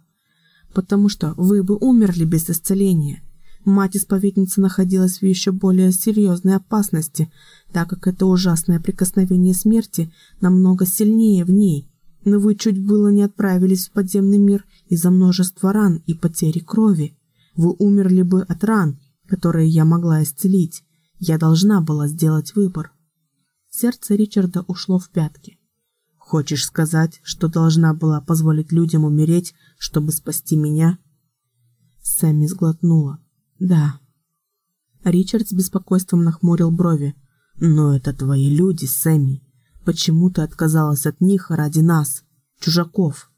«Потому что вы бы умерли без исцеления. Мать-исповедница находилась в еще более серьезной опасности, так как это ужасное прикосновение смерти намного сильнее в ней. Но вы чуть было не отправились в подземный мир из-за множества ран и потери крови. Вы умерли бы от ран, которые я могла исцелить. Я должна была сделать выбор». Сердце Ричарда ушло в пятки. «Хочешь сказать, что должна была позволить людям умереть, чтобы спасти меня?» Сэмми сглотнула. «Да». Ричард с беспокойством нахмурил брови. «Но это твои люди, Сэмми. Почему ты отказалась от них ради нас, чужаков?»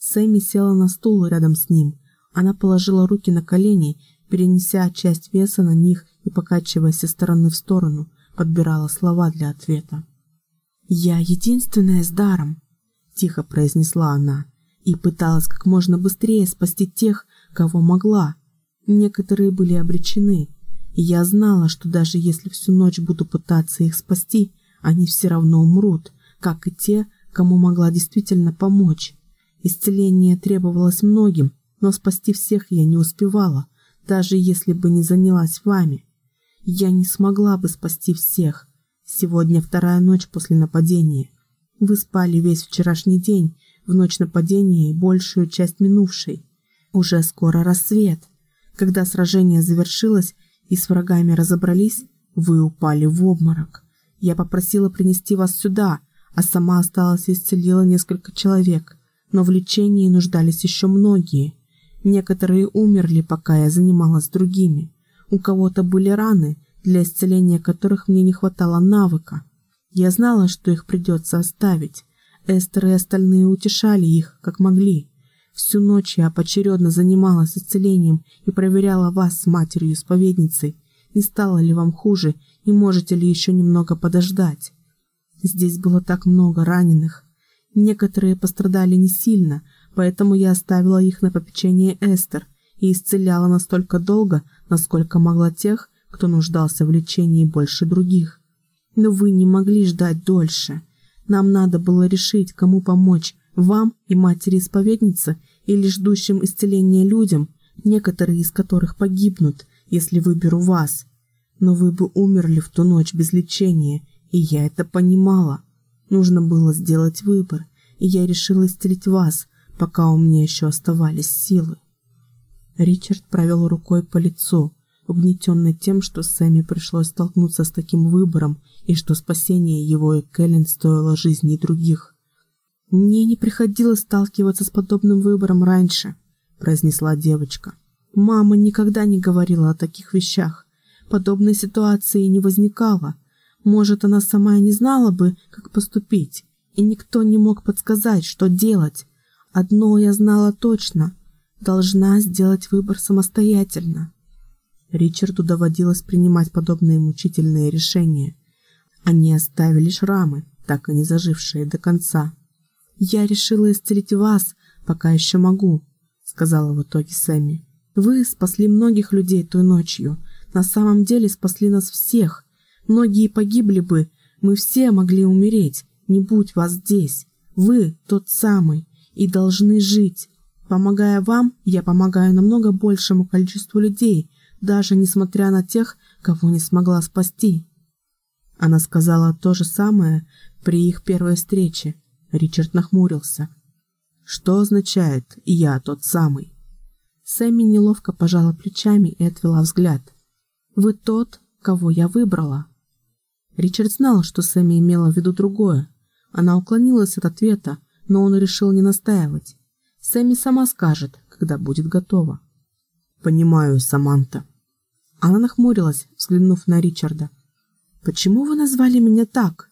Сэмми села на стул рядом с ним. Она положила руки на колени, перенеся часть веса на них и, покачиваясь из стороны в сторону, подбирала слова для ответа. «Я единственная с даром», – тихо произнесла она, и пыталась как можно быстрее спасти тех, кого могла. Некоторые были обречены, я знала, что даже если всю ночь буду пытаться их спасти, они все равно умрут, как и те, кому могла действительно помочь. Исцеление требовалось многим, но спасти всех я не успевала, даже если бы не занялась вами. Я не смогла бы спасти всех. Сегодня вторая ночь после нападения. Вы спали весь вчерашний день, в ночь нападения и большую часть минувшей. Уже скоро рассвет. Когда сражение завершилось и с врагами разобрались, вы упали в обморок. Я попросила принести вас сюда, а сама осталась и исцелила несколько человек, но в лечении нуждались еще многие. Некоторые умерли, пока я занималась другими. У кого-то были раны, для исцеления которых мне не хватало навыка. Я знала, что их придется оставить. Эстер и остальные утешали их, как могли. Всю ночь я поочередно занималась исцелением и проверяла вас с матерью-исповедницей, не стало ли вам хуже и можете ли еще немного подождать. Здесь было так много раненых. Некоторые пострадали не сильно, поэтому я оставила их на попечение Эстер и исцеляла настолько долго, насколько могла тех, кто нуждался в лечении больше других. Но вы не могли ждать дольше. Нам надо было решить, кому помочь, вам и матери-исповеднице или ждущим исцеления людям, некоторые из которых погибнут, если выберу вас. Но вы бы умерли в ту ночь без лечения, и я это понимала. Нужно было сделать выбор, и я решила исцелить вас, пока у меня еще оставались силы. Ричард провел рукой по лицу, угнетенный тем, что Сэмми пришлось столкнуться с таким выбором и что спасение его и Кэлен стоило жизни других. «Мне не приходилось сталкиваться с подобным выбором раньше», – произнесла девочка. «Мама никогда не говорила о таких вещах. Подобной ситуации не возникало. Может, она сама и не знала бы, как поступить, и никто не мог подсказать, что делать. Одно я знала точно – должна сделать выбор самостоятельно». Ричарду доводилось принимать подобные мучительные решения. Они оставили шрамы, так и не зажившие до конца. «Я решила исцелить вас, пока еще могу», — сказала в итоге Сэмми. «Вы спасли многих людей той ночью. На самом деле спасли нас всех. Многие погибли бы, мы все могли умереть, не будь вас здесь. Вы тот самый и должны жить. Помогая вам, я помогаю намного большему количеству людей, даже несмотря на тех, кого не смогла спасти». Она сказала то же самое при их первой встрече, Ричард нахмурился. «Что означает «я тот самый»?» Сэмми неловко пожала плечами и отвела взгляд. «Вы тот, кого я выбрала». Ричард знал, что Сэмми имела в виду другое. Она уклонилась от ответа, но он решил не настаивать. Сэмми сама скажет, когда будет готова. «Понимаю, Саманта». Она нахмурилась, взглянув на Ричарда. «Почему вы назвали меня так?»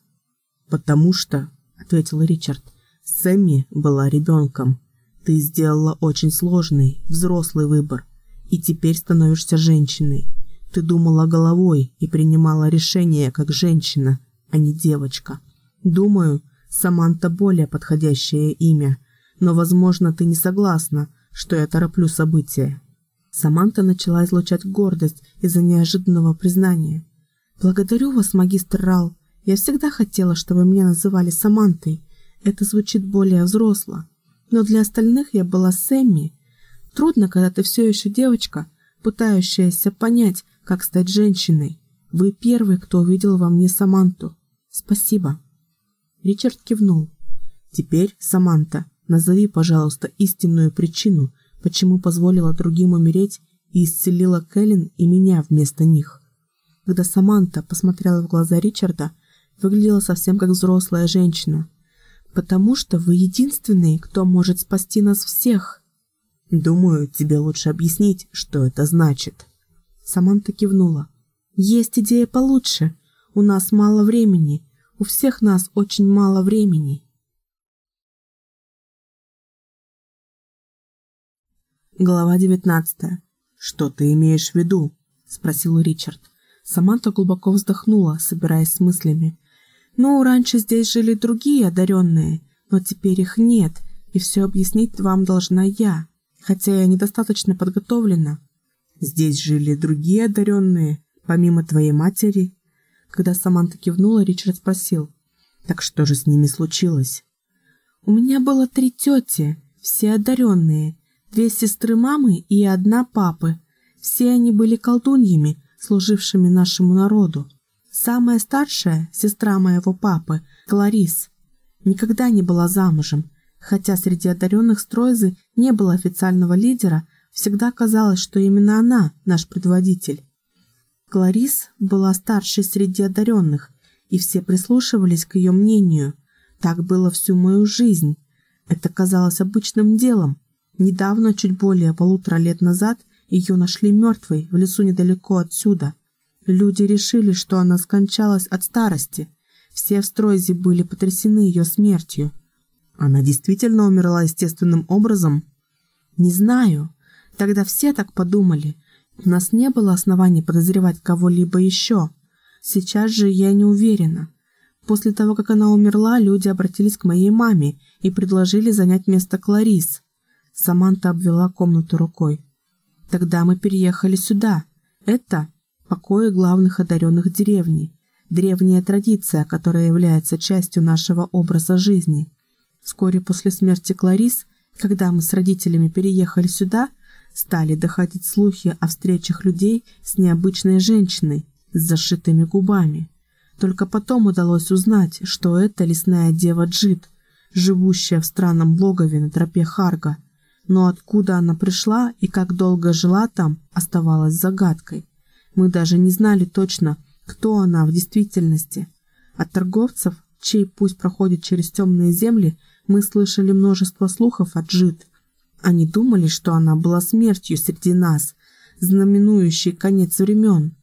«Потому что ответил Ричард. Сэмми была ребенком. Ты сделала очень сложный, взрослый выбор, и теперь становишься женщиной. Ты думала головой и принимала решения как женщина, а не девочка. Думаю, Саманта более подходящее имя, но, возможно, ты не согласна, что я тороплю события. Саманта начала излучать гордость из-за неожиданного признания. «Благодарю вас, магистр Рал. Я всегда хотела, чтобы меня называли Самантой. Это звучит более взросло. Но для остальных я была Сэмми. Трудно, когда ты все еще девочка, пытающаяся понять, как стать женщиной. Вы первый, кто увидел во мне Саманту. Спасибо. Ричард кивнул. Теперь, Саманта, назови, пожалуйста, истинную причину, почему позволила другим умереть и исцелила Кэлен и меня вместо них. Когда Саманта посмотрела в глаза Ричарда, выглядела совсем как взрослая женщина. «Потому что вы единственный, кто может спасти нас всех». «Думаю, тебе лучше объяснить, что это значит». Саманта кивнула. «Есть идея получше. У нас мало времени. У всех нас очень мало времени. Глава 19. «Что ты имеешь в виду?» – спросил Ричард. Саманта глубоко вздохнула, собираясь с мыслями. «Ну, раньше здесь жили другие одаренные, но теперь их нет, и все объяснить вам должна я, хотя я недостаточно подготовлена». «Здесь жили другие одаренные, помимо твоей матери?» Когда Саманта кивнула, Ричард спросил. «Так что же с ними случилось?» «У меня было три тети, все одаренные, две сестры мамы и одна папы. Все они были колдуньями, служившими нашему народу. Самая старшая, сестра моего папы, Кларис, никогда не была замужем, хотя среди одаренных Стройзы не было официального лидера, всегда казалось, что именно она наш предводитель. Кларис была старшей среди одаренных, и все прислушивались к ее мнению. Так было всю мою жизнь. Это казалось обычным делом, Недавно, чуть более полутора лет назад, ее нашли мертвой в лесу недалеко отсюда. Люди решили, что она скончалась от старости. Все в стройзе были потрясены ее смертью. Она действительно умерла естественным образом? Не знаю. Тогда все так подумали. У нас не было оснований подозревать кого-либо еще. Сейчас же я не уверена. После того, как она умерла, люди обратились к моей маме и предложили занять место Кларис. Саманта обвела комнату рукой. Тогда мы переехали сюда. Это покои главных одаренных деревни. Древняя традиция, которая является частью нашего образа жизни. Вскоре после смерти Кларис, когда мы с родителями переехали сюда, стали доходить слухи о встречах людей с необычной женщиной с зашитыми губами. Только потом удалось узнать, что это лесная дева Джит, живущая в странном логове на тропе Харга, но откуда она пришла и как долго жила там, оставалось загадкой. Мы даже не знали точно, кто она в действительности. От торговцев, чей путь проходит через темные земли, мы слышали множество слухов от жид. Они думали, что она была смертью среди нас, знаменующей конец времен.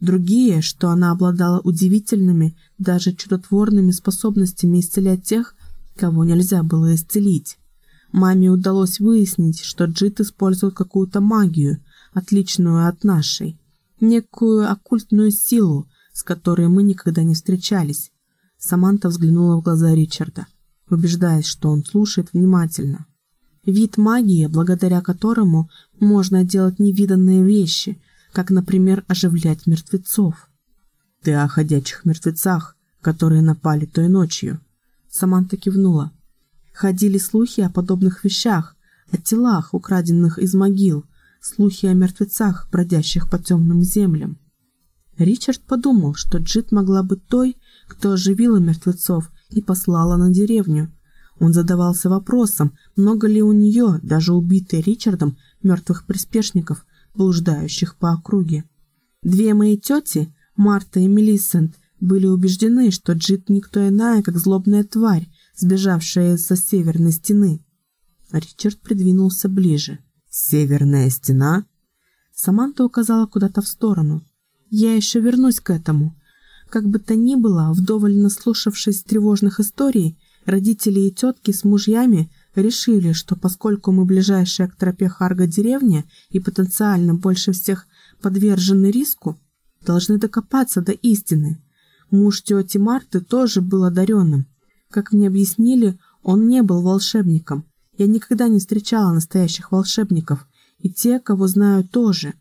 Другие, что она обладала удивительными, даже чудотворными способностями исцелять тех, кого нельзя было исцелить. Маме удалось выяснить, что Джит использует какую-то магию, отличную от нашей. Некую оккультную силу, с которой мы никогда не встречались. Саманта взглянула в глаза Ричарда, убеждаясь, что он слушает внимательно. Вид магии, благодаря которому можно делать невиданные вещи, как, например, оживлять мертвецов. «Ты о ходячих мертвецах, которые напали той ночью?» Саманта кивнула. Ходили слухи о подобных вещах, о телах, украденных из могил, слухи о мертвецах, бродящих по темным землям. Ричард подумал, что Джит могла быть той, кто оживила мертвецов и послала на деревню. Он задавался вопросом, много ли у нее, даже убитой Ричардом, мертвых приспешников, блуждающих по округе. Две мои тети, Марта и Мелисент, были убеждены, что Джит никто иная, как злобная тварь, сбежавшая из-за северной стены. Ричард придвинулся ближе. «Северная стена?» Саманта указала куда-то в сторону. «Я еще вернусь к этому. Как бы то ни было, вдоволь наслушавшись тревожных историй, родители и тетки с мужьями решили, что поскольку мы ближайшая к тропе Харга деревня и потенциально больше всех подвержены риску, должны докопаться до истины. Муж тети Марты тоже был одаренным, как мне объяснили, он не был волшебником. Я никогда не встречала настоящих волшебников, и те, кого знаю, тоже.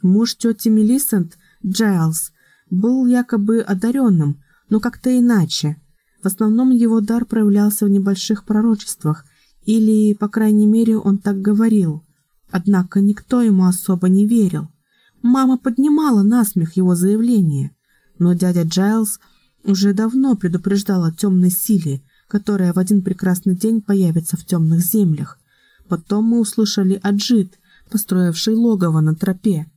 Муж тети Мелисент, Джайлз, был якобы одаренным, но как-то иначе. В основном его дар проявлялся в небольших пророчествах, или, по крайней мере, он так говорил. Однако никто ему особо не верил. Мама поднимала насмех его заявление, но дядя Джайлз уже давно предупреждал о темной силе, которая в один прекрасный день появится в темных землях. Потом мы услышали о Джит, построившей логово на тропе.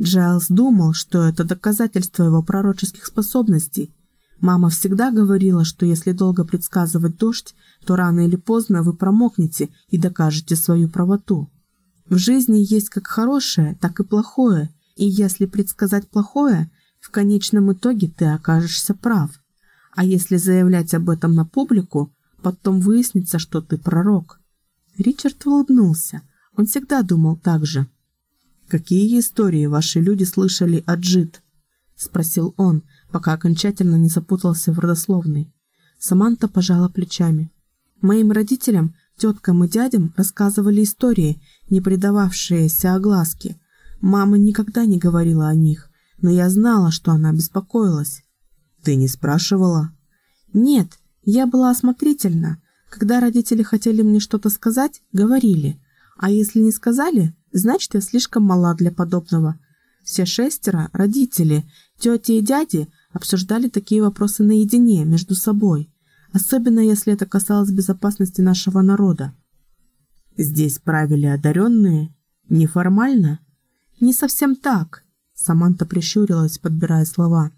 Джайлз думал, что это доказательство его пророческих способностей. Мама всегда говорила, что если долго предсказывать дождь, то рано или поздно вы промокнете и докажете свою правоту. В жизни есть как хорошее, так и плохое, и если предсказать плохое, в конечном итоге ты окажешься прав. А если заявлять об этом на публику, потом выяснится, что ты пророк. Ричард улыбнулся. Он всегда думал так же. «Какие истории ваши люди слышали от Джид?» – спросил он, пока окончательно не запутался в родословной. Саманта пожала плечами. Моим родителям, теткам и дядям рассказывали истории, не предававшиеся огласке. Мама никогда не говорила о них, но я знала, что она беспокоилась. «Ты не спрашивала?» «Нет, я была осмотрительна. Когда родители хотели мне что-то сказать, говорили. А если не сказали, значит, я слишком мала для подобного. Все шестеро, родители, тети и дяди, обсуждали такие вопросы наедине, между собой. Особенно, если это касалось безопасности нашего народа. Здесь правили одаренные? Неформально? Не совсем так. Саманта прищурилась, подбирая слова.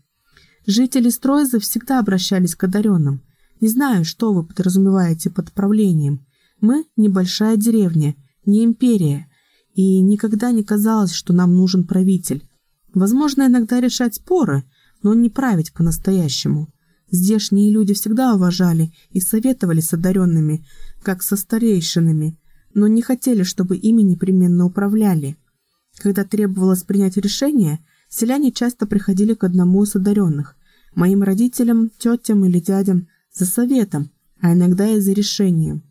Жители Стройзы всегда обращались к одаренным. Не знаю, что вы подразумеваете под правлением. Мы небольшая деревня, не империя, и никогда не казалось, что нам нужен правитель. Возможно, иногда решать споры, но не править по-настоящему. Здешние люди всегда уважали и советовали с одаренными, как со старейшинами, но не хотели, чтобы ими непременно управляли. Когда требовалось принять решение, селяне часто приходили к одному из одаренных, моим родителям, тетям или дядям, за советом, а иногда и за решением.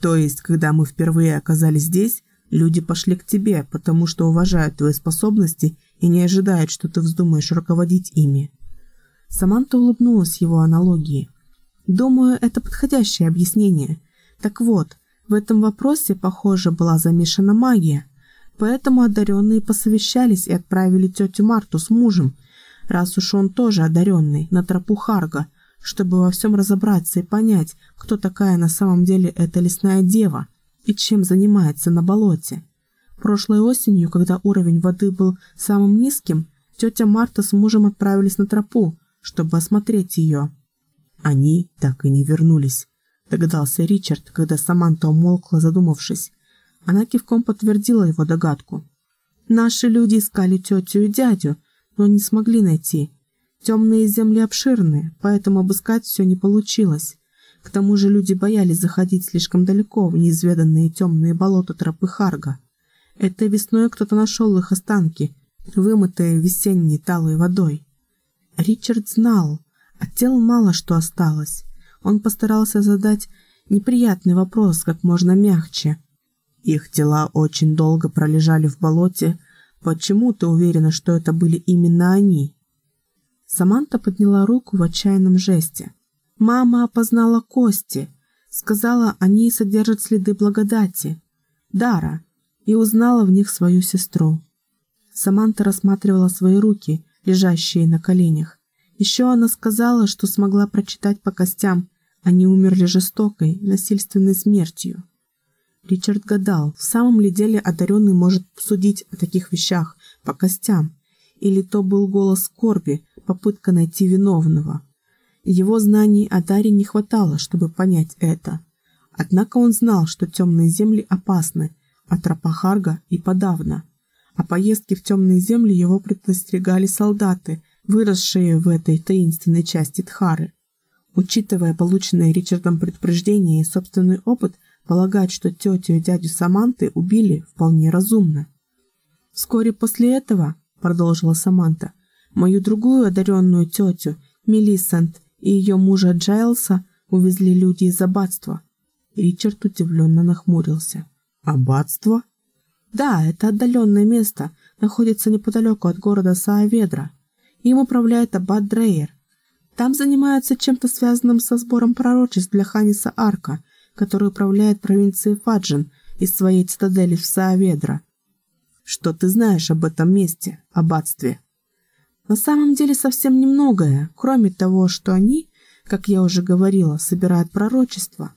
То есть, когда мы впервые оказались здесь, люди пошли к тебе, потому что уважают твои способности и не ожидают, что ты вздумаешь руководить ими. Саманта улыбнулась его аналогии. Думаю, это подходящее объяснение. Так вот, в этом вопросе, похоже, была замешана магия. Поэтому одаренные посовещались и отправили тетю Марту с мужем, раз уж он тоже одаренный, на тропу Харга, чтобы во всем разобраться и понять, кто такая на самом деле эта лесная дева и чем занимается на болоте. Прошлой осенью, когда уровень воды был самым низким, тетя Марта с мужем отправились на тропу, чтобы осмотреть ее. Они так и не вернулись, догадался Ричард, когда Саманта умолкла, задумавшись. Она кивком подтвердила его догадку. Наши люди искали тетю и дядю, но не смогли найти. Темные земли обширные, поэтому обыскать все не получилось. К тому же люди боялись заходить слишком далеко в неизведанные темные болота тропы Харга. Этой весной кто-то нашел их останки, вымытые весенней талой водой. Ричард знал, от тел мало что осталось. Он постарался задать неприятный вопрос как можно мягче. Их тела очень долго пролежали в болоте. Почему ты уверена, что это были именно они? Саманта подняла руку в отчаянном жесте. Мама опознала кости, сказала, они содержат следы благодати, дара, и узнала в них свою сестру. Саманта рассматривала свои руки, лежащие на коленях. Еще она сказала, что смогла прочитать по костям, они умерли жестокой, насильственной смертью. Ричард гадал, в самом ли деле одаренный может судить о таких вещах по костям, или то был голос скорби, попытка найти виновного. Его знаний о Даре не хватало, чтобы понять это. Однако он знал, что темные земли опасны, а тропа Харга и подавно. О поездке в темные земли его предостерегали солдаты, выросшие в этой таинственной части Тхары. Учитывая полученное Ричардом предупреждение и собственный опыт, полагать, что тетю и дядю Саманты убили, вполне разумно. Вскоре после этого, продолжила Саманта, Мою другую одаренную тетю, Мелисент, и ее мужа Джайлса увезли люди из аббатства. Ричард удивленно нахмурился. «Аббатство?» «Да, это отдаленное место, находится неподалеку от города Сааведра. Им управляет аббат Дрейер. Там занимаются чем-то связанным со сбором пророчеств для Ханиса Арка, который управляет провинцией Фаджин из своей цитадели в Сааведра. Что ты знаешь об этом месте, аббатстве?» На самом деле совсем немногое, кроме того, что они, как я уже говорила, собирают пророчества.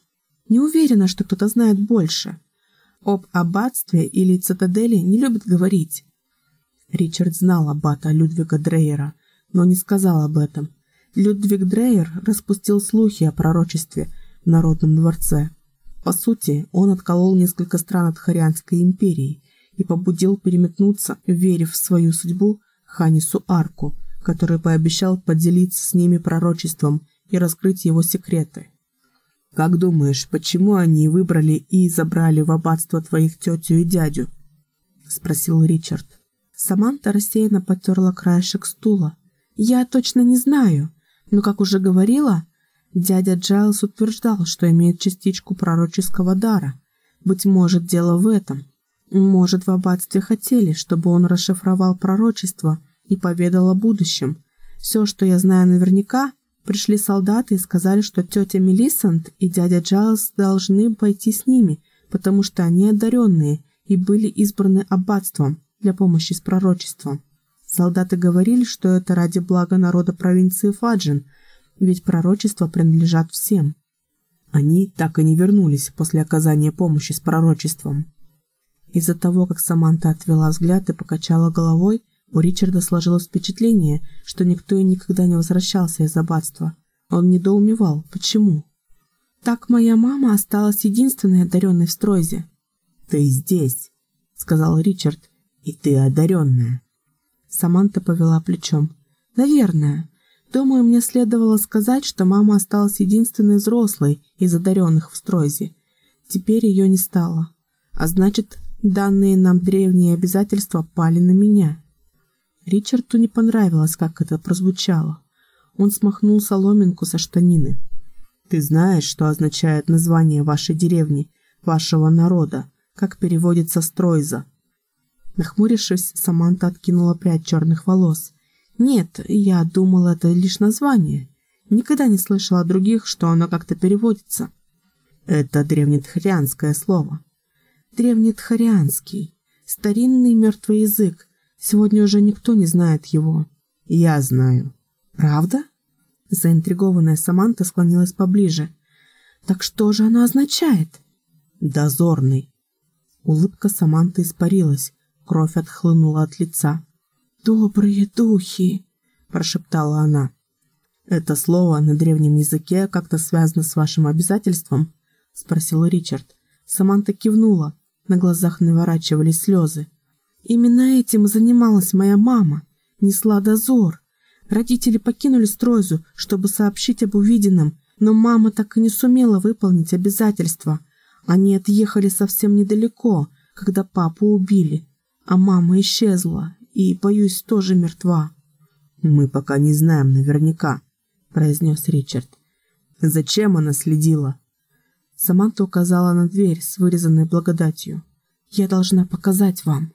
Не уверена, что кто-то знает больше. Об аббатстве или цитадели не любят говорить. Ричард знал аббата Людвига Дрейера, но не сказал об этом. Людвиг Дрейер распустил слухи о пророчестве Народном дворце. По сути, он отколол несколько стран от Харианской империи и побудил переметнуться, верив в свою судьбу, Ханису Арку, который пообещал поделиться с ними пророчеством и раскрыть его секреты. Как думаешь, почему они выбрали и забрали в аббатство твоих тетю и дядю? Спросил Ричард. Саманта рассеянно потерла краешек стула. Я точно не знаю, но, как уже говорила, дядя Джайлс утверждал, что имеет частичку пророческого дара. Быть может, дело в этом. Может, в аббатстве хотели, чтобы он расшифровал пророчество и поведал о будущем. Все, что я знаю наверняка, пришли солдаты и сказали, что тетя Мелисанд и дядя Джайлз должны пойти с ними, потому что они одаренные и были избраны аббатством для помощи с пророчеством. Солдаты говорили, что это ради блага народа провинции Фаджин, ведь пророчества принадлежат всем. Они так и не вернулись после оказания помощи с пророчеством. Из-за того, как Саманта отвела взгляд и покачала головой, у Ричарда сложилось впечатление, что никто и никогда не возвращался из аббатства. Он недоумевал, почему. «Так моя мама осталась единственной одаренной в Стройзе». «Ты здесь», — сказал Ричард, — «и ты одаренная». Саманта повела плечом. «Наверное. Думаю, мне следовало сказать, что мама осталась единственной взрослой из одаренных в Стройзе. Теперь ее не стало. А значит, данные нам древние обязательства пали на меня». Ричарду не понравилось, как это прозвучало. Он смахнул соломинку со штанины. «Ты знаешь, что означает название вашей деревни, вашего народа? Как переводится «стройза»?» Нахмурившись, Саманта откинула прядь черных волос. «Нет, я думала, это лишь название. Никогда не слышала о других, что оно как-то переводится». «Это древнетхарианское слово». «Древнетхарианский. Старинный мертвый язык, Сегодня уже никто не знает его. Я знаю. Правда? Заинтригованная Саманта склонилась поближе. Так что же оно означает? Дозорный. Улыбка Саманты испарилась, кровь отхлынула от лица. «Добрые духи!» – прошептала она. «Это слово на древнем языке как-то связано с вашим обязательством?» – спросил Ричард. Саманта кивнула, на глазах наворачивались слезы. Именно этим занималась моя мама, несла дозор. Родители покинули Стройзу, чтобы сообщить об увиденном, но мама так и не сумела выполнить обязательства. Они отъехали совсем недалеко, когда папу убили, а мама исчезла и, боюсь, тоже мертва. «Мы пока не знаем наверняка», — произнес Ричард. «Зачем она следила?» Саманта указала на дверь с вырезанной благодатью. «Я должна показать вам».